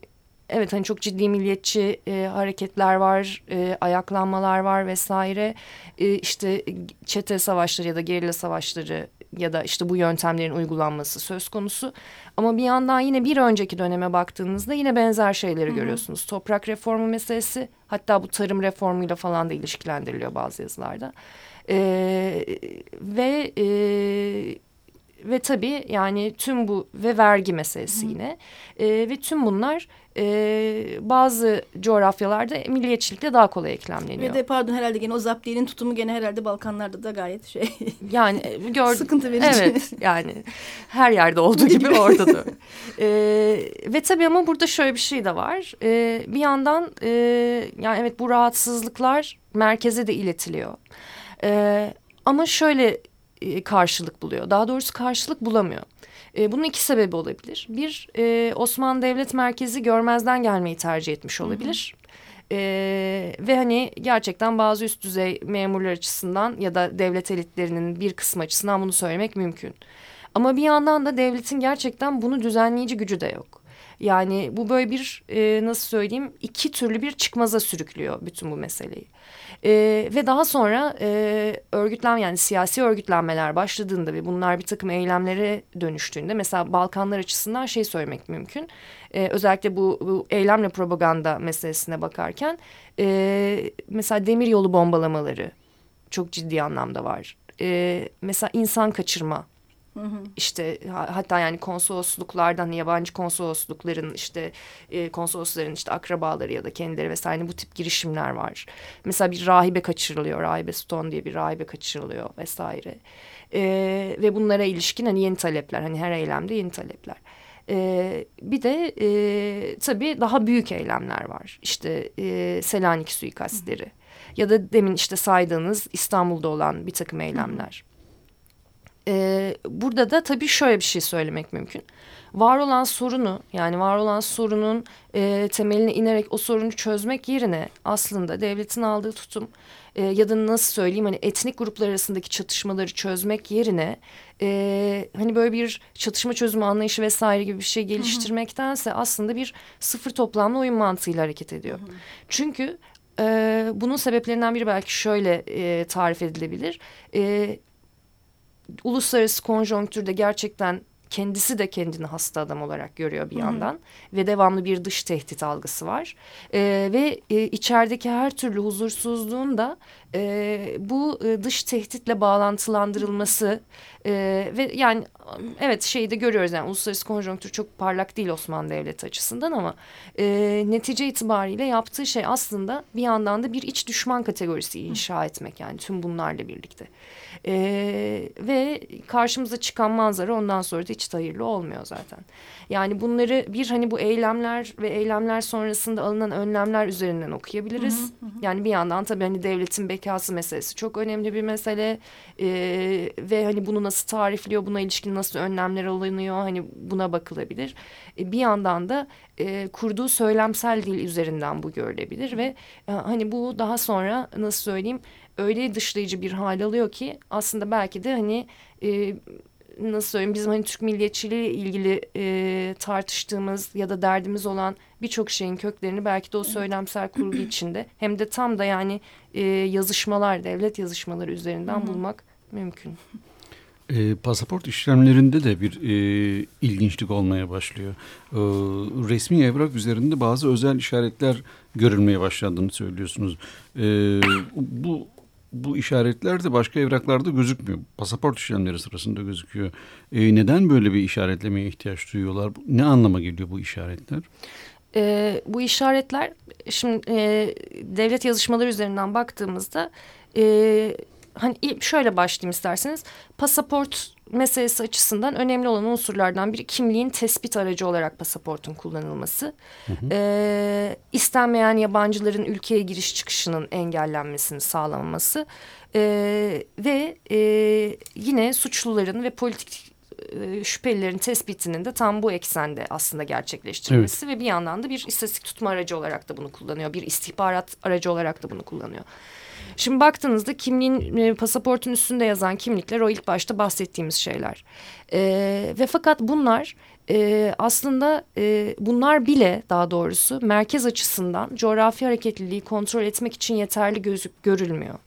evet hani çok ciddi milliyetçi e, hareketler var, e, ayaklanmalar var vesaire. E, işte çete savaşları ya da gerilla savaşları ya da işte bu yöntemlerin uygulanması söz konusu. Ama bir yandan yine bir önceki döneme baktığınızda yine benzer şeyleri Hı -hı. görüyorsunuz. Toprak reformu meselesi hatta bu tarım reformuyla falan da ilişkilendiriliyor bazı yazılarda. Ee, ve e, ve tabii yani tüm bu ve vergi meselesi Hı. yine e, ve tüm bunlar e, bazı coğrafyalarda milliyetçilikle daha kolay eklemleniyor. Ve de pardon herhalde gene o zaptiyenin tutumu gene herhalde Balkanlarda da gayet şey. Yani e, gördüm. Sıkıntı verici. Evet yani her yerde olduğu gibi orada da. e, ve tabii ama burada şöyle bir şey de var. E, bir yandan e, yani evet bu rahatsızlıklar merkeze de iletiliyor. E, ama şöyle e, karşılık buluyor. Daha doğrusu karşılık bulamıyor. E, bunun iki sebebi olabilir. Bir, e, Osmanlı Devlet Merkezi görmezden gelmeyi tercih etmiş olabilir. Hı hı. Ee, ve hani gerçekten bazı üst düzey memurlar açısından ya da devlet elitlerinin bir kısmı açısından bunu söylemek mümkün. Ama bir yandan da devletin gerçekten bunu düzenleyici gücü de yok. Yani bu böyle bir e, nasıl söyleyeyim iki türlü bir çıkmaza sürüklüyor bütün bu meseleyi. E, ve daha sonra e, örgütlen yani siyasi örgütlenmeler başladığında ve bunlar bir takım eylemlere dönüştüğünde mesela Balkanlar açısından şey söylemek mümkün. E, özellikle bu, bu eylemle propaganda meselesine bakarken e, mesela demir yolu bombalamaları çok ciddi anlamda var. E, mesela insan kaçırma işte hatta yani konsolosluklardan yabancı konsoloslukların işte e, konsolosların işte akrabaları ya da kendileri vesaire bu tip girişimler var. Mesela bir rahibe kaçırılıyor. Rahibe Stone diye bir rahibe kaçırılıyor vesaire. E, ve bunlara ilişkin hani yeni talepler hani her eylemde yeni talepler. Ee, bir de e, tabii daha büyük eylemler var. İşte e, Selanik suikastleri ya da demin işte saydığınız İstanbul'da olan bir takım eylemler. Ee, burada da tabii şöyle bir şey söylemek mümkün. Var olan sorunu yani var olan sorunun e, temeline inerek o sorunu çözmek yerine aslında devletin aldığı tutum e, ya da nasıl söyleyeyim hani etnik gruplar arasındaki çatışmaları çözmek yerine e, hani böyle bir çatışma çözümü anlayışı vesaire gibi bir şey geliştirmektense aslında bir sıfır toplamlı oyun mantığıyla hareket ediyor. Hı hı. Çünkü e, bunun sebeplerinden biri belki şöyle e, tarif edilebilir. E, uluslararası konjonktürde gerçekten kendisi de kendini hasta adam olarak görüyor bir Hı -hı. yandan ve devamlı bir dış tehdit algısı var ee, ve e, içerideki her türlü huzursuzluğun da e, bu e, dış tehditle bağlantılandırılması e, ve yani evet şeyi de görüyoruz yani uluslararası konjonktür çok parlak değil Osmanlı Devleti açısından ama e, netice itibariyle yaptığı şey aslında bir yandan da bir iç düşman kategorisi inşa etmek yani tüm bunlarla birlikte. E, ve karşımıza çıkan manzara ondan sonra da hiç hayırlı olmuyor zaten. Yani bunları bir hani bu eylemler ve eylemler sonrasında alınan önlemler üzerinden okuyabiliriz. Hı hı hı. Yani bir yandan tabii hani devletin bekası meselesi çok önemli bir mesele. Ee, ve hani bunu nasıl tarifliyor, buna ilişkin nasıl önlemler alınıyor hani buna bakılabilir. Ee, bir yandan da e, kurduğu söylemsel dil üzerinden bu görülebilir ve e, hani bu daha sonra nasıl söyleyeyim öyle dışlayıcı bir hal alıyor ki aslında belki de hani e, nasıl söyleyeyim bizim hani Türk milliyetçiliği ilgili e, tartıştığımız ya da derdimiz olan birçok şeyin köklerini belki de o söylemsel kurgu içinde hem de tam da yani e, yazışmalar devlet yazışmaları üzerinden bulmak mümkün. E, pasaport işlemlerinde de bir e, ilginçlik olmaya başlıyor. E, resmi evrak üzerinde bazı özel işaretler görülmeye başladığını söylüyorsunuz. E, bu bu işaretler de başka evraklarda gözükmüyor. Pasaport işlemleri sırasında gözüküyor. E, neden böyle bir işaretlemeye ihtiyaç duyuyorlar? Ne anlama geliyor bu işaretler? E, bu işaretler şimdi e, devlet yazışmaları üzerinden baktığımızda e, hani şöyle başlayayım isterseniz pasaport meselesi açısından önemli olan unsurlardan biri kimliğin tespit aracı olarak pasaportun kullanılması. Hı hı. Ee, istenmeyen yabancıların ülkeye giriş çıkışının engellenmesini sağlanması ee, ve e, yine suçluların ve politik e, şüphelilerin tespitinin de tam bu eksende aslında gerçekleştirilmesi evet. ve bir yandan da bir istatistik tutma aracı olarak da bunu kullanıyor. Bir istihbarat aracı olarak da bunu kullanıyor. Şimdi baktığınızda kimliğin e, pasaportun üstünde yazan kimlikler o ilk başta bahsettiğimiz şeyler. E, ve fakat bunlar e, aslında e, bunlar bile daha doğrusu merkez açısından coğrafi hareketliliği kontrol etmek için yeterli gözük görülmüyor.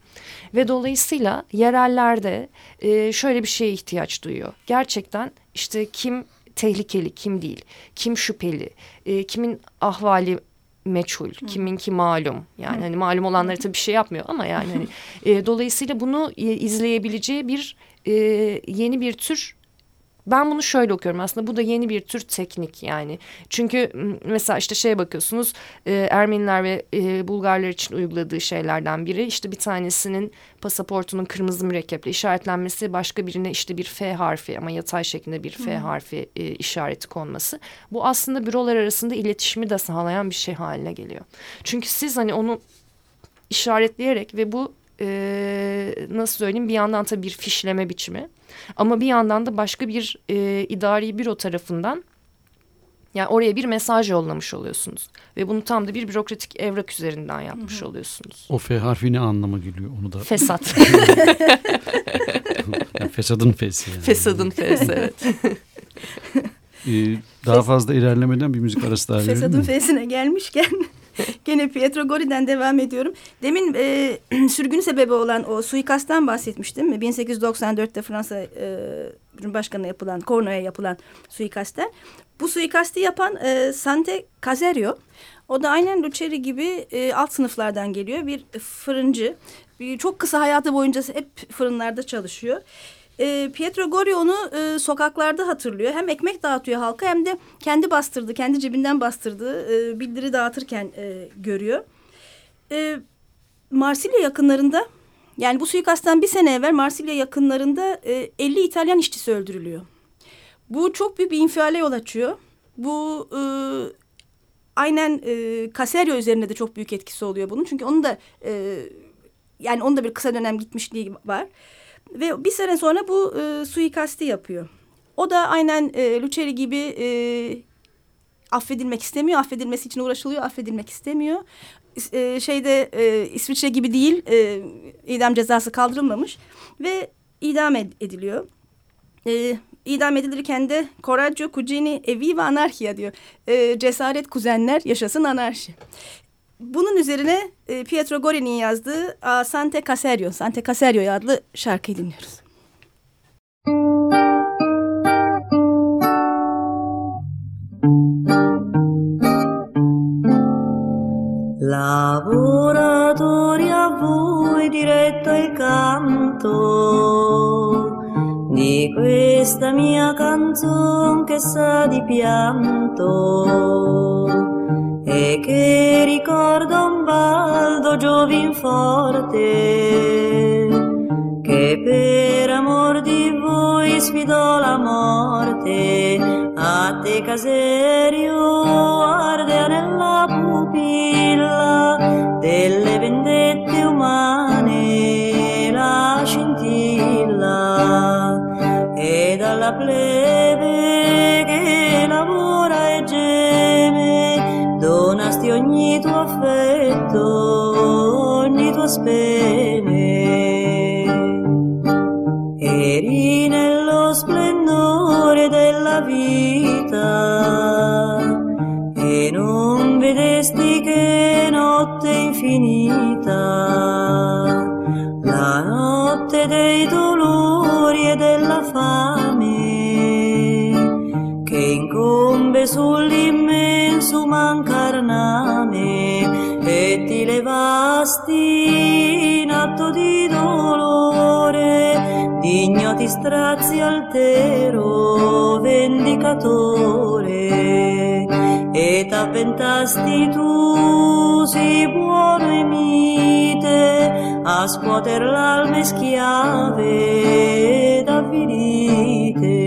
Ve dolayısıyla yerellerde e, şöyle bir şeye ihtiyaç duyuyor. Gerçekten işte kim tehlikeli, kim değil, kim şüpheli, e, kimin ahvali meçhul, kiminki malum. Yani hani malum olanları tabii bir şey yapmıyor ama yani hani e, dolayısıyla bunu e, izleyebileceği bir e, yeni bir tür ben bunu şöyle okuyorum aslında bu da yeni bir tür teknik yani. Çünkü mesela işte şeye bakıyorsunuz e, Ermeniler ve e, Bulgarlar için uyguladığı şeylerden biri işte bir tanesinin pasaportunun kırmızı mürekkeple işaretlenmesi başka birine işte bir F harfi ama yatay şeklinde bir F harfi e, işareti konması. Bu aslında bürolar arasında iletişimi de sağlayan bir şey haline geliyor. Çünkü siz hani onu işaretleyerek ve bu e, nasıl söyleyeyim bir yandan tabii bir fişleme biçimi ama bir yandan da başka bir e, idari büro tarafından yani oraya bir mesaj yollamış oluyorsunuz. Ve bunu tam da bir bürokratik evrak üzerinden yapmış oluyorsunuz. O F harfi ne anlama geliyor onu da. Fesat. yani fesadın fesi. Yani. Fesadın fesi evet. Ee, daha fazla ilerlemeden bir müzik arası daha verelim Fesadın mi? F'sine gelmişken gene Pietro Gori'den devam ediyorum. Demin e, sürgün sebebi olan o suikastten bahsetmiştim mi? 1894'te Fransa e, Cumhurbaşkanı'na yapılan, Korno'ya yapılan suikastten. Bu suikasti yapan e, Sante Caserio. O da aynen Luceri gibi e, alt sınıflardan geliyor. Bir fırıncı. Bir, çok kısa hayatı boyunca hep fırınlarda çalışıyor. E, Pietro Gori onu e, sokaklarda hatırlıyor. Hem ekmek dağıtıyor halka hem de kendi bastırdı, kendi cebinden bastırdığı e, bildiri dağıtırken e, görüyor. E, Marsilya yakınlarında yani bu suikastten bir sene evvel Marsilya yakınlarında e, 50 İtalyan işçisi öldürülüyor. Bu çok büyük bir infiale yol açıyor. Bu e, aynen e, Caserio üzerinde de çok büyük etkisi oluyor bunun. Çünkü onun da e, yani onun da bir kısa dönem gitmişliği var. Ve bir sene sonra bu e, suikasti yapıyor. O da aynen e, Luceri gibi e, affedilmek istemiyor. Affedilmesi için uğraşılıyor, affedilmek istemiyor. E, şeyde e, İsviçre gibi değil, e, idam cezası kaldırılmamış ve idam ed ediliyor. E, idam edilirken de Coraggio Cugini e viva anarchia diyor. E, cesaret kuzenler yaşasın anarşi. Bunun üzerine e, Pietro Gori'nin yazdığı A Sante Caserio, Sante Caserio adlı şarkıyı dinliyoruz. Lavoratori a voi diretto il canto di questa mia canzone che sa di pianto e che ricorda un baldo giovin forte che per amor di voi sfidò la morte. A te caserio ardea nella pupilla delle vendette umane la scintilla. E dalla plebe todo. Di dolore ignoti strazi altero vendicatore. E t'avventasti tu sì buono e mite a scuoter l'alme schiave d'avvilite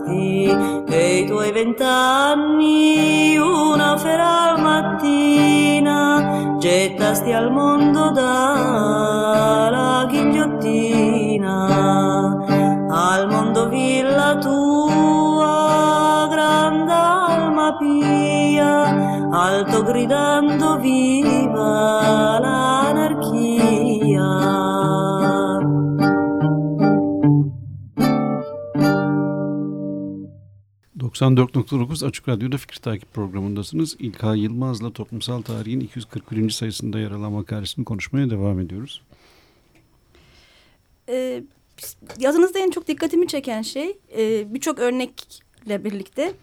piegasti e i tuoi vent'anni una feral mattina gettasti al mondo dalla ghigliottina al mondo villa tua, grande alma pia, alto gridando viva l'anarchia. ...94.9 Açık Radyo'da Fikir Takip programındasınız. İlka Yılmaz'la Toplumsal Tarihin 241. sayısında yer alan makalesini konuşmaya devam ediyoruz. Ee, yazınızda en çok dikkatimi çeken şey e, birçok örnekle birlikte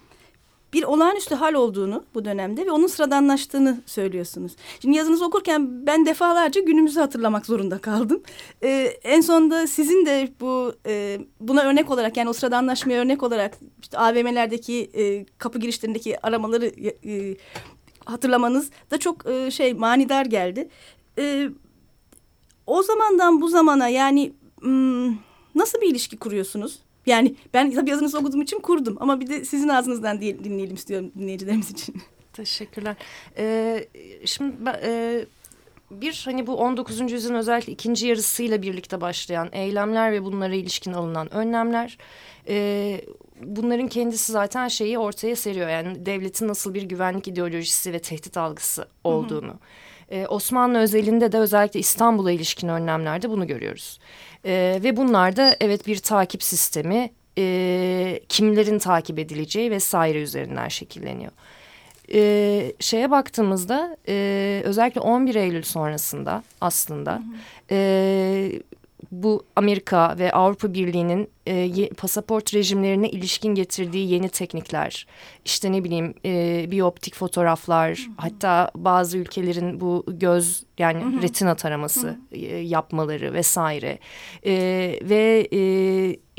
bir olağanüstü hal olduğunu bu dönemde ve onun sıradanlaştığını söylüyorsunuz. Şimdi yazınızı okurken ben defalarca günümüzü hatırlamak zorunda kaldım. E, en sonunda sizin de bu e, buna örnek olarak yani o sıradanlaşmaya örnek olarak işte AVM'lerdeki e, kapı girişlerindeki aramaları e, hatırlamanız da çok e, şey manidar geldi. E, o zamandan bu zamana yani hmm, nasıl bir ilişki kuruyorsunuz? Yani ben tabii yazınızı okuduğum için kurdum ama bir de sizin ağzınızdan dinleyelim istiyorum dinleyicilerimiz için. Teşekkürler. Ee, şimdi e, bir hani bu 19. yüzyılın özellikle ikinci yarısıyla birlikte başlayan eylemler ve bunlara ilişkin alınan önlemler e, bunların kendisi zaten şeyi ortaya seriyor. Yani devletin nasıl bir güvenlik ideolojisi ve tehdit algısı olduğunu. Hı hı. Ee, Osmanlı özelinde de özellikle İstanbul'a ilişkin önlemlerde bunu görüyoruz. Ee, ve bunlar da evet bir takip sistemi, e, kimlerin takip edileceği vesaire üzerinden şekilleniyor. Ee, şeye baktığımızda e, özellikle 11 Eylül sonrasında aslında... Hı hı. E, bu Amerika ve Avrupa Birliği'nin e, pasaport rejimlerine ilişkin getirdiği yeni teknikler, işte ne bileyim e, biyoptik fotoğraflar, hı hı. hatta bazı ülkelerin bu göz yani hı hı. retina taraması hı hı. E, yapmaları vesaire e, ve e,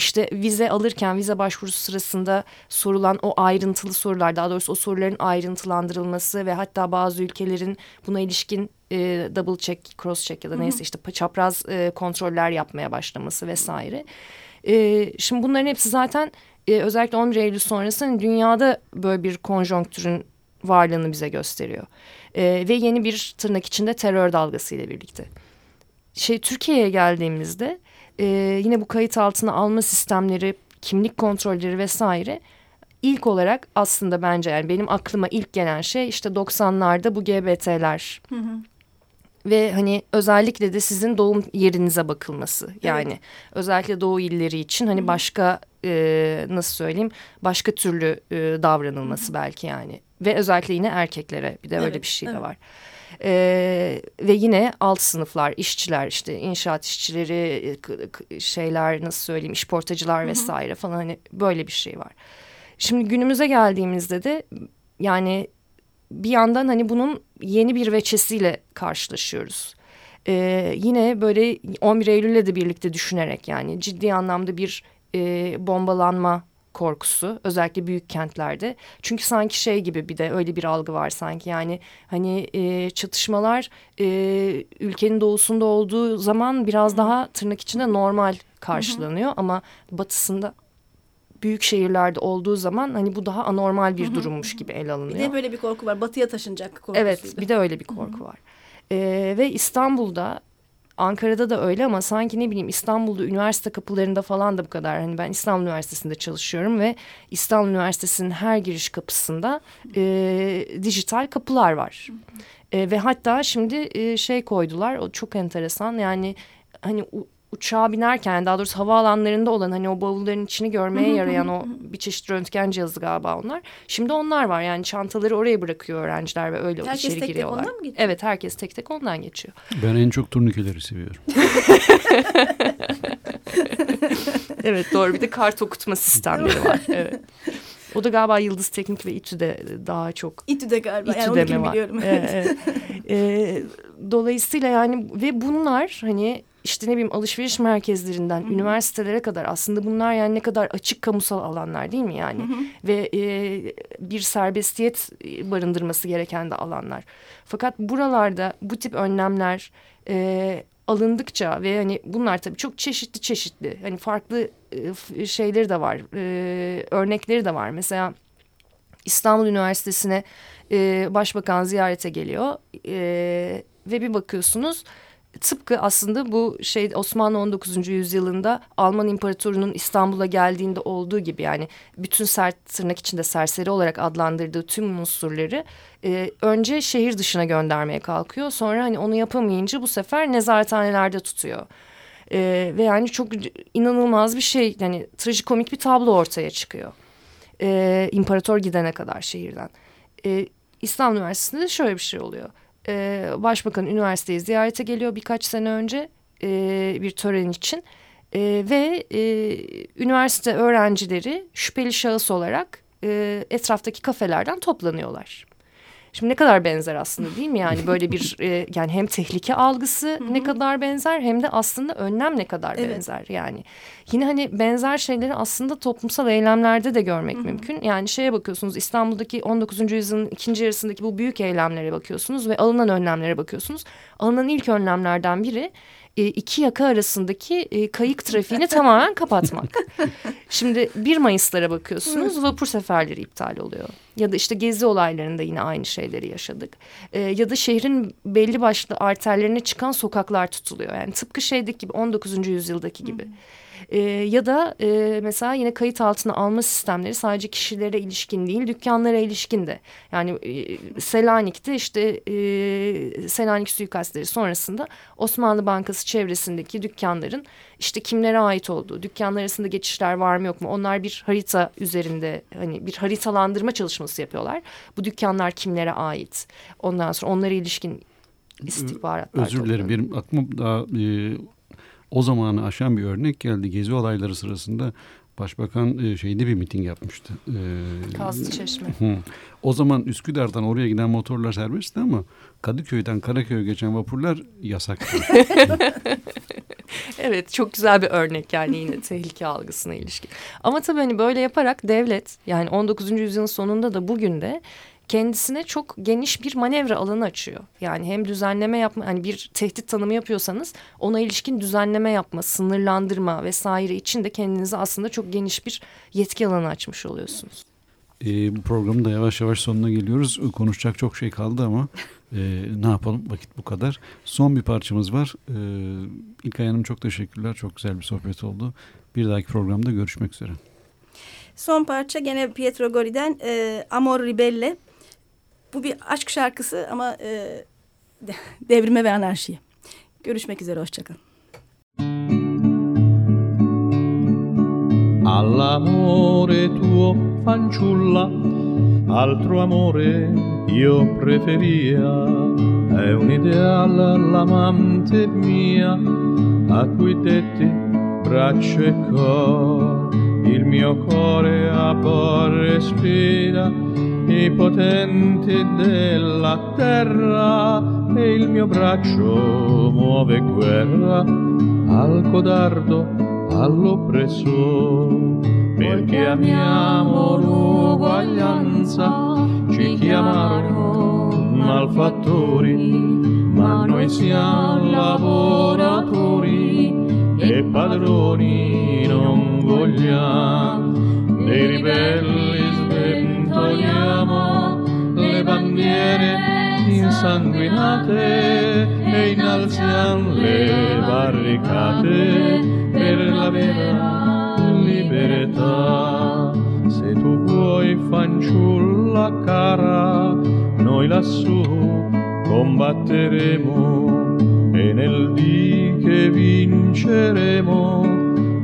işte vize alırken vize başvurusu sırasında sorulan o ayrıntılı sorular daha doğrusu o soruların ayrıntılandırılması ve hatta bazı ülkelerin buna ilişkin e, double check, cross check ya da neyse işte çapraz e, kontroller yapmaya başlaması vesaire. E, şimdi bunların hepsi zaten e, özellikle 11 Eylül sonrası hani dünyada böyle bir konjonktürün varlığını bize gösteriyor. E, ve yeni bir tırnak içinde terör dalgası ile birlikte. Şey Türkiye'ye geldiğimizde e, yine bu kayıt altına alma sistemleri, kimlik kontrolleri vesaire ilk olarak aslında bence yani benim aklıma ilk gelen şey işte 90'larda bu GBT'ler. Hı hı ve hani özellikle de sizin doğum yerinize bakılması yani evet. özellikle doğu illeri için hani başka e, nasıl söyleyeyim başka türlü e, davranılması Hı. belki yani ve özellikle yine erkeklere bir de evet, öyle bir şey evet. de var. Ee, ve yine alt sınıflar, işçiler işte inşaat işçileri, şeyler nasıl söyleyeyim işportacılar vesaire falan hani böyle bir şey var. Şimdi günümüze geldiğimizde de yani bir yandan hani bunun yeni bir veçesiyle karşılaşıyoruz. Ee, yine böyle 11 Eylül'le de birlikte düşünerek yani ciddi anlamda bir e, bombalanma korkusu özellikle büyük kentlerde. Çünkü sanki şey gibi bir de öyle bir algı var sanki yani hani e, çatışmalar e, ülkenin doğusunda olduğu zaman biraz daha tırnak içinde normal karşılanıyor hı hı. ama batısında büyük şehirlerde olduğu zaman hani bu daha anormal bir durummuş gibi ele alınıyor. Bir de böyle bir korku var. Batıya taşınacak korkusuydu. Evet bir de öyle bir korku var. Ee, ve İstanbul'da Ankara'da da öyle ama sanki ne bileyim İstanbul'da üniversite kapılarında falan da bu kadar. Hani ben İstanbul Üniversitesi'nde çalışıyorum ve İstanbul Üniversitesi'nin her giriş kapısında e, dijital kapılar var. E, ve hatta şimdi e, şey koydular o çok enteresan yani hani uçağa binerken daha doğrusu havaalanlarında olan hani o bavulların içini görmeye yarayan o bir çeşit röntgen cihazı galiba onlar. Şimdi onlar var yani çantaları oraya bırakıyor öğrenciler ve öyle herkes içeri tek giriyorlar. Tek ondan mı Evet herkes tek tek ondan geçiyor. Ben en çok turnikeleri seviyorum. evet doğru bir de kart okutma sistemleri var. Evet. O da galiba Yıldız Teknik ve İTÜ'de daha çok. İTÜ'de galiba İTÜ'de yani onu biliyorum. Evet. Ee, e, dolayısıyla yani ve bunlar hani işte ne bileyim alışveriş merkezlerinden Hı-hı. üniversitelere kadar aslında bunlar yani ne kadar açık kamusal alanlar değil mi yani? Hı-hı. Ve e, bir serbestiyet barındırması gereken de alanlar. Fakat buralarda bu tip önlemler e, alındıkça ve hani bunlar tabii çok çeşitli çeşitli hani farklı e, şeyleri de var e, örnekleri de var. Mesela İstanbul Üniversitesi'ne e, başbakan ziyarete geliyor e, ve bir bakıyorsunuz tıpkı aslında bu şey Osmanlı 19. yüzyılında Alman İmparatorunun İstanbul'a geldiğinde olduğu gibi yani bütün sert tırnak içinde serseri olarak adlandırdığı tüm unsurları e, önce şehir dışına göndermeye kalkıyor. Sonra hani onu yapamayınca bu sefer nezarethanelerde tutuyor. E, ve yani çok inanılmaz bir şey yani trajikomik bir tablo ortaya çıkıyor. E, imparator gidene kadar şehirden. E, İstanbul Üniversitesi'nde de şöyle bir şey oluyor e, başbakan üniversiteyi ziyarete geliyor birkaç sene önce e, bir tören için. E, ve e, üniversite öğrencileri şüpheli şahıs olarak e, etraftaki kafelerden toplanıyorlar. Şimdi ne kadar benzer aslında değil mi? Yani böyle bir e, yani hem tehlike algısı ne kadar benzer hem de aslında önlem ne kadar Evet. benzer yani. Yine hani benzer şeyleri aslında toplumsal eylemlerde de görmek mümkün. Yani şeye bakıyorsunuz İstanbul'daki 19. yüzyılın ikinci yarısındaki bu büyük eylemlere bakıyorsunuz ve alınan önlemlere bakıyorsunuz. Alınan ilk önlemlerden biri iki yaka arasındaki e, kayık trafiğini tamamen kapatmak. Şimdi 1 Mayıs'lara bakıyorsunuz vapur seferleri iptal oluyor. Ya da işte gezi olaylarında yine aynı şeyleri yaşadık. Ee, ya da şehrin belli başlı arterlerine çıkan sokaklar tutuluyor. Yani tıpkı şeydeki gibi 19. yüzyıldaki gibi. Ee, ya da e, mesela yine kayıt altına alma sistemleri sadece kişilere ilişkin değil dükkanlara ilişkin de. Yani e, Selanik'te işte e, Selanik suikastleri sonrasında Osmanlı Bankası çevresindeki dükkanların işte kimlere ait olduğu, dükkanlar arasında geçişler var mı yok mu? Onlar bir harita üzerinde hani bir haritalandırma çalışması yapıyorlar. Bu dükkanlar kimlere ait? Ondan sonra onlara ilişkin istihbaratlar Özür dilerim benim aklıma daha e, o zamanı aşan bir örnek geldi. Gezi olayları sırasında Başbakan e, şeyde bir miting yapmıştı. E, Kazlı Çeşme. Hı. O zaman Üsküdar'dan oraya giden motorlar serbestti ama Kadıköy'den Karaköy'e geçen vapurlar yasaktı. Evet çok güzel bir örnek yani yine tehlike algısına ilişkin. Ama tabii hani böyle yaparak devlet yani 19. yüzyılın sonunda da bugün de kendisine çok geniş bir manevra alanı açıyor. Yani hem düzenleme yapma hani bir tehdit tanımı yapıyorsanız ona ilişkin düzenleme yapma, sınırlandırma vesaire için de kendinize aslında çok geniş bir yetki alanı açmış oluyorsunuz. E, bu programın da yavaş yavaş sonuna geliyoruz. E, Konuşacak çok şey kaldı ama e, ne yapalım vakit bu kadar. Son bir parçamız var. E, İlkay Hanım çok teşekkürler. Çok güzel bir sohbet oldu. Bir dahaki programda görüşmek üzere. Son parça gene Pietro Gori'den e, Amor Ribelle. Bu bir aşk şarkısı ama e, de- devrime ve anarşiye. Görüşmek üzere, hoşçakalın. All'amore tuo, fanciulla, altro amore io preferia. È un ideale l'amante mia, a cui detti braccio e cor. Il mio cuore aborre sfida i potenti della terra e il mio braccio muove guerra al codardo all'oppressore, perché amiamo l'uguaglianza, ci chiamarono malfattori, ma noi siamo lavoratori e padroni non vogliamo, dei ribelli sventoliamo le bandiere insanguinate e innalziamo le barricate per la vera libertà. Se tu vuoi fanciulla cara, noi lassù combatteremo e nel dì che vinceremo,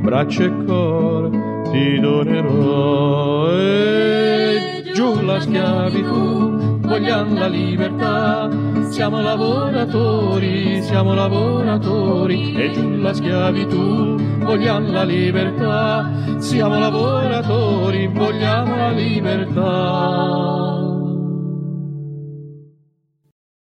braccia e cor ti donerò. E giù la schiavitù, vogliamo la libertà, siamo lavoratori, siamo lavoratori, e giù la schiavitù, vogliamo la libertà, siamo lavoratori, vogliamo la libertà.